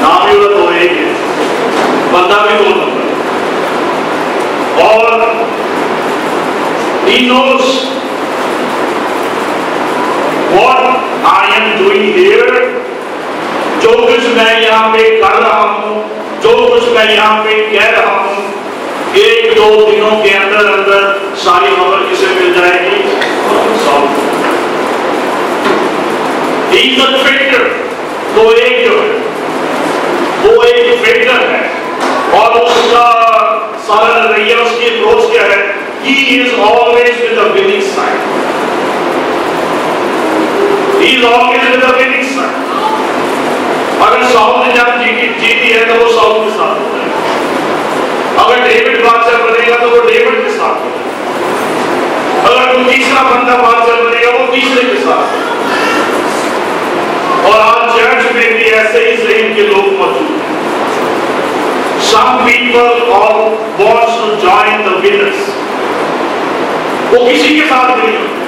نام ہی وہ تو ایک ہے بندہ بھی ڈول ہوتا ہے اور he knows what I am doing here جو کچھ میں یہاں پہ کر رہا ہوں جو کچھ میں یہاں پہ کہہ رہا ہوں ایک دو دنوں کے اندر اندر ساری خبر کسے مل جائے گی عزت فلٹر تو ایک جو ہے وہ ایک فلٹر ہے اور اس کا سارا رویہ اس کی اپروچ کیا ہے he is always with a winning side ہی نہیں اگر ساؤتھ نے جب جیتی جی ہے تو وہ ساؤتھ کے ساتھ ہوتا ہے۔ اگر ڈیوڈ بادشاہ بنے گا تو وہ ڈیوڈ کے ساتھ ہوتا ہے۔ اگر کوئی تیسرا بندہ بادشاہ بنے گا وہ تیسرے کے ساتھ ہوتا ہے۔ اور آج جیمس میں بھی ایسے ہی ذہن کے لوگ موجود ہیں۔ سم پیپل اور بوس جوائن دا ونرز وہ کسی کے ساتھ نہیں ہوتے۔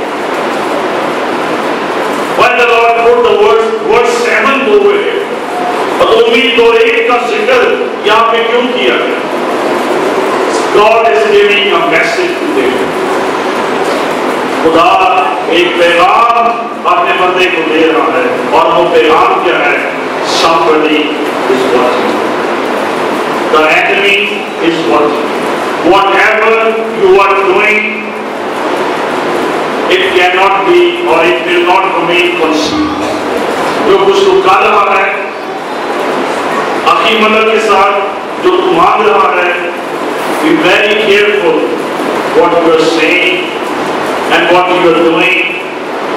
ہوئے۔ عمومی دو ایک کا ذکر یہاں پہ کیوں کیا؟ گیا God is giving a message to خدا ایک پیغام اپنے بندے کو دے رہا ہے اور وہ پیغام کیا ہے؟ Somebody is watching. The enemy is watching. Whatever you are doing it cannot be or it will not remain concealed جو کچھ تو کال رہا ہے عقیم اللہ کے ساتھ جو تو مانگ رہا ہے be very careful what you are saying and what you are doing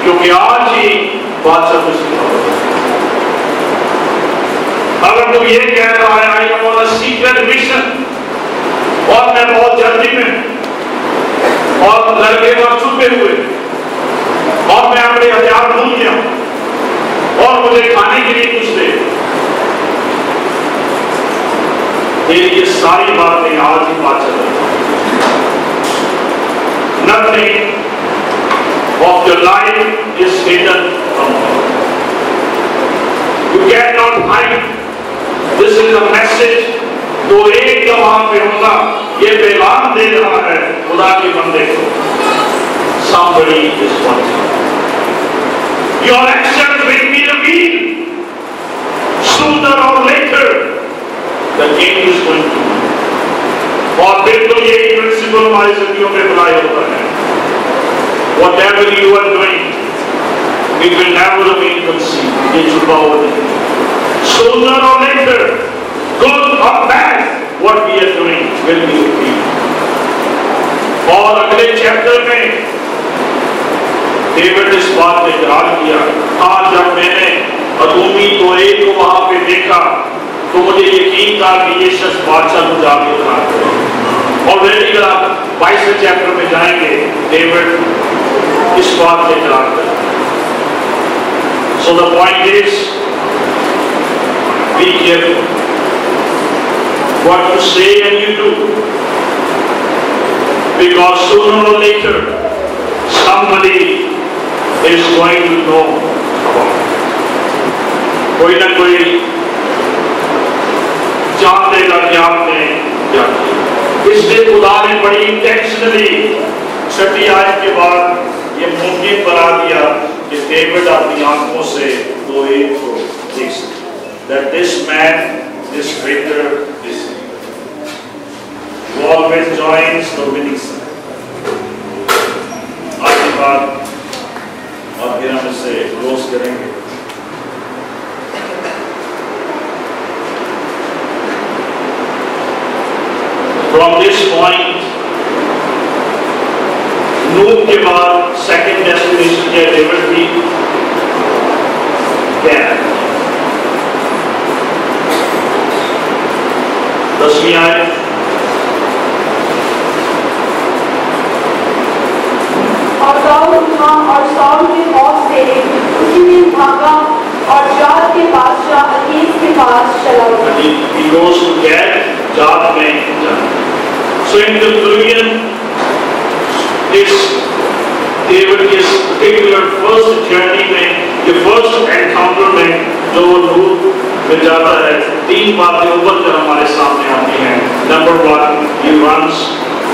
کیونکہ آج ہی بادشاہ کچھ اگر تو یہ کہہ رہا ہے I am on a secret mission اور میں بہت جلدی میں، اور لڑکے اور چھپے ہوئے، اور میں اپنے ہتھیار بھول گیا ہوں۔ اور مجھے کھانے کے لیے کچھ دے۔ یہ ساری باتیں آج کی بات چل رہی nothing of your life is from you can not hide this is a message تو ایک پہ ہوگا، یہ پیغام دے رہا ہے۔ خدا کے بندے کو۔ sooner or later the game is going to اور پھر تو یہ پرنسپل ہماری زندگیوں میں اپلائی ہوتا ہے whatever you are doing it will never remain concealed. یہ چھپا ہوا نہیں sooner or later good or bad what we are doing will be revealed اور اگلے چیپٹر میں ڈیوڈ اس بات نے اقرار کیا آج جب میں نے مدومی ایک کو وہاں پہ دیکھا تو مجھے یقین تھا کہ یہ شخص بادشاہ کو جا کے اٹھا کرے اور لیے آپ بائیسویں چیپٹر میں جائیں گے۔ ڈیوڈ اس بات سے اقرار کر so the point is be care what to say and you do because sooner or later some money is going to know کوئی نہ کوئی چاہتے گا کہ آپ نے کیا اس لیے خدا نے بڑی انٹینشنلی چھٹی آج کے بعد یہ ممکن بنا دیا کہ ڈیوڈ اپنی آنکھوں سے دو ایک کو دیکھ سکتے that this man, this victor, this who always joins the winning side. آج کے بعد اور پھر ہم اسے کلوز کریں گے۔ فرام دس پوائنٹ نوب کے بعد سیکنڈ ڈیسٹینیشن کیا لیول بھی کیا ہے دسویں آئے اور داؤد خان اور ساؤل کے پاس سے اسی نے بھاگا اور شاد کے بادشاہ عقیز کے پاس چلا گیا۔ جات میں جانا سو ان کنکلوژن اس this کے اس پرٹیکولر فرسٹ جرنی میں یہ فرسٹ encounter میں جو وہ نور میں جاتا ہے، تین باتیں اوپر کر ہمارے سامنے آتی ہیں۔ Number one he runs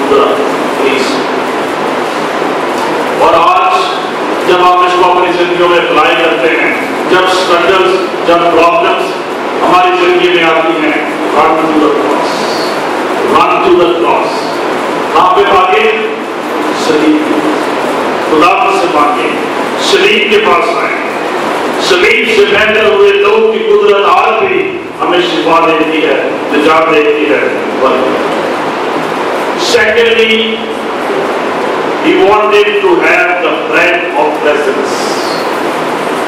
please اور آج جب آپ اس کو اپنی زندگیوں میں اپلائی کرتے ہیں، جب اسٹرگلس جب پرابلمس ہمارے شریعے میں آتی ہیں۔ آپ پہ مانگے شریف خدا سے مانگے شریف کے پاس آئے۔ شریف سے بہتر ہوئے لوگ کی قدرت آج بھی ہمیں شفا دیتی ہے، نجات دیتی ہے۔ سیکنڈلی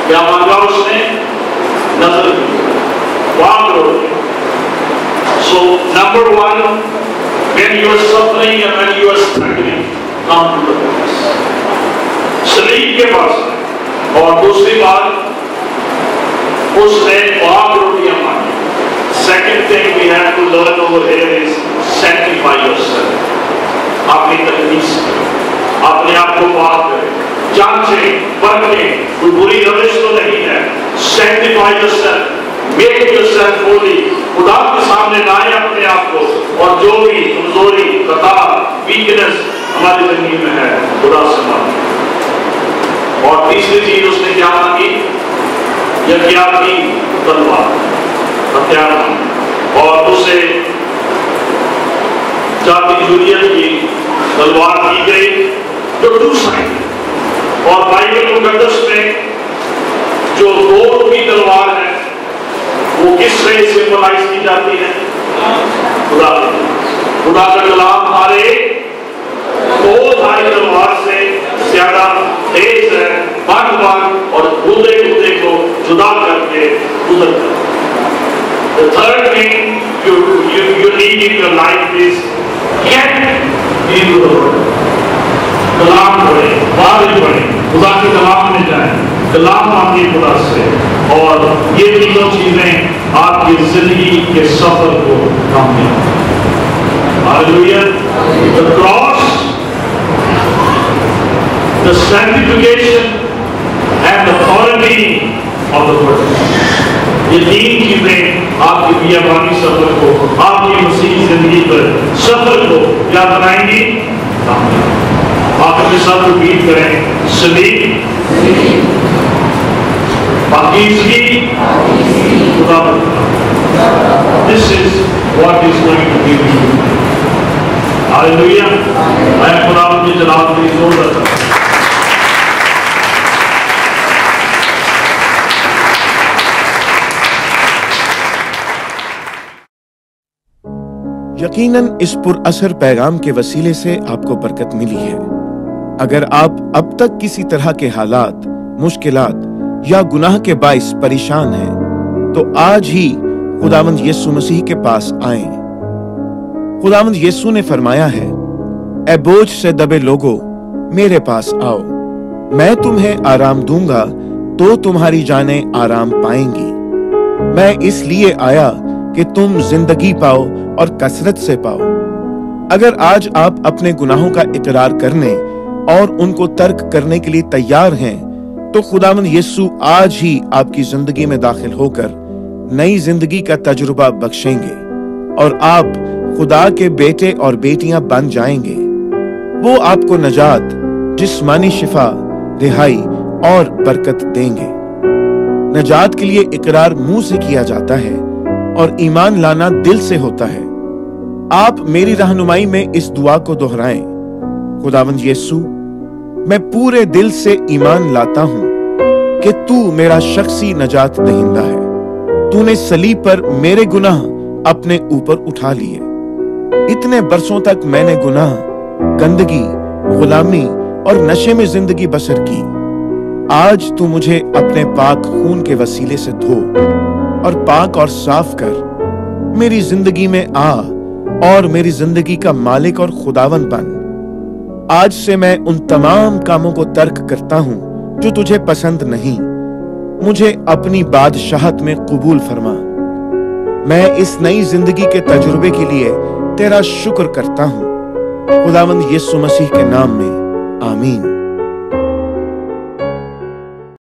کیا مانگا اس نے؟ نظر کی one. So number one, when you are suffering and when you are struggling, come to the cross. شریف کے پاس اور دوسری بات اس نے باپ روٹیاں مانی second thing we have to learn over here is sacrifice yourself اپنی تکلیف اپنے آپ کو بات کریں جانچیں پرکھیں کوئی بری روش تو نہیں ہے سیکریفائی یور سیلف جو بولی، خدا کے سامنے لائے اپنے آپ کو اور جو بھی کمزوری قطع ویکنس ہماری زندگی میں ہے، خدا سے مانگے۔ اور تیسری چیز اس نے کیا کی یا کیا کی تلوار ہتھیار اور اسے جاتی کی تلوار کی گئی، جو ٹو اور بائبل مقدس میں جو دو کی تلوار ہے وہ کس ریس میں پلائش کی جاتی ہے؟ خدا خدا کا کلام ہمارے دو دھائی تلوار سے زیادہ تیز ہے بن بن اور گودے گودے کو جدا کر کے گزر کر The third thing you, you, you need in your life is get into the world. کلام پڑھیں بادل پڑھیں خدا کے کلام میں اطلاع مانگی خدا سے۔ اور یہ تینوں چیزیں آپ کی زندگی کے سفر کو کامیاب and authority of the world یہ تین چیزیں آپ کی بیابانی سفر کو، آپ کی مسیحی زندگی پر سفر کو کیا بنائیں گی کامیاب آپ اپنے ساتھ رپیٹ کریں۔ صدیق۔ پاکیزگی خدا this is what is going to give you Hallelujah. میں خدا اپنے جناب کے زور رہتا ہوں۔ یقیناً اس پر اثر پیغام کے وسیلے سے آپ کو برکت ملی ہے۔ اگر آپ اب تک کسی طرح کے حالات، مشکلات یا گناہ کے باعث پریشان ہیں، تو آج ہی خداوند یسو مسیح کے پاس آئیں۔ خداوند یسو نے فرمایا ہے، اے بوجھ سے دبے لوگو میرے پاس آؤ۔ میں تمہیں آرام دوں گا، تو تمہاری جانیں آرام پائیں گی۔ میں اس لیے آیا کہ تم زندگی پاؤ اور کثرت سے پاؤ۔ اگر آج آپ اپنے گناہوں کا اقرار کرنے اور ان کو ترک کرنے کے لیے تیار ہیں، تو خداوند یسو آج ہی آپ کی زندگی میں داخل ہو کر نئی زندگی کا تجربہ بخشیں گے اور آپ خدا کے بیٹے اور بیٹیاں بن جائیں گے۔ وہ آپ کو نجات، جسمانی شفا، رہائی اور برکت دیں گے۔ نجات کے لیے اقرار منہ سے کیا جاتا ہے اور ایمان لانا دل سے ہوتا ہے۔ آپ میری رہنمائی میں اس دعا کو دہرائیں۔ خداوند یسو میں پورے دل سے ایمان لاتا ہوں کہ تو میرا شخصی نجات دہندہ ہے۔ تو نے سلیب پر میرے گناہ اپنے اوپر اٹھا لیے۔ اتنے برسوں تک میں نے گناہ، گندگی، غلامی اور نشے میں زندگی بسر کی۔ آج تو مجھے اپنے پاک خون کے وسیلے سے دھو اور پاک اور صاف کر۔ میری زندگی میں آ اور میری زندگی کا مالک اور خداون بن۔ آج سے میں ان تمام کاموں کو ترک کرتا ہوں جو تجھے پسند نہیں۔ مجھے اپنی بادشاہت میں قبول فرما۔ میں اس نئی زندگی کے تجربے کے لیے تیرا شکر کرتا ہوں۔ خداوند یسو مسیح کے نام میں، آمین۔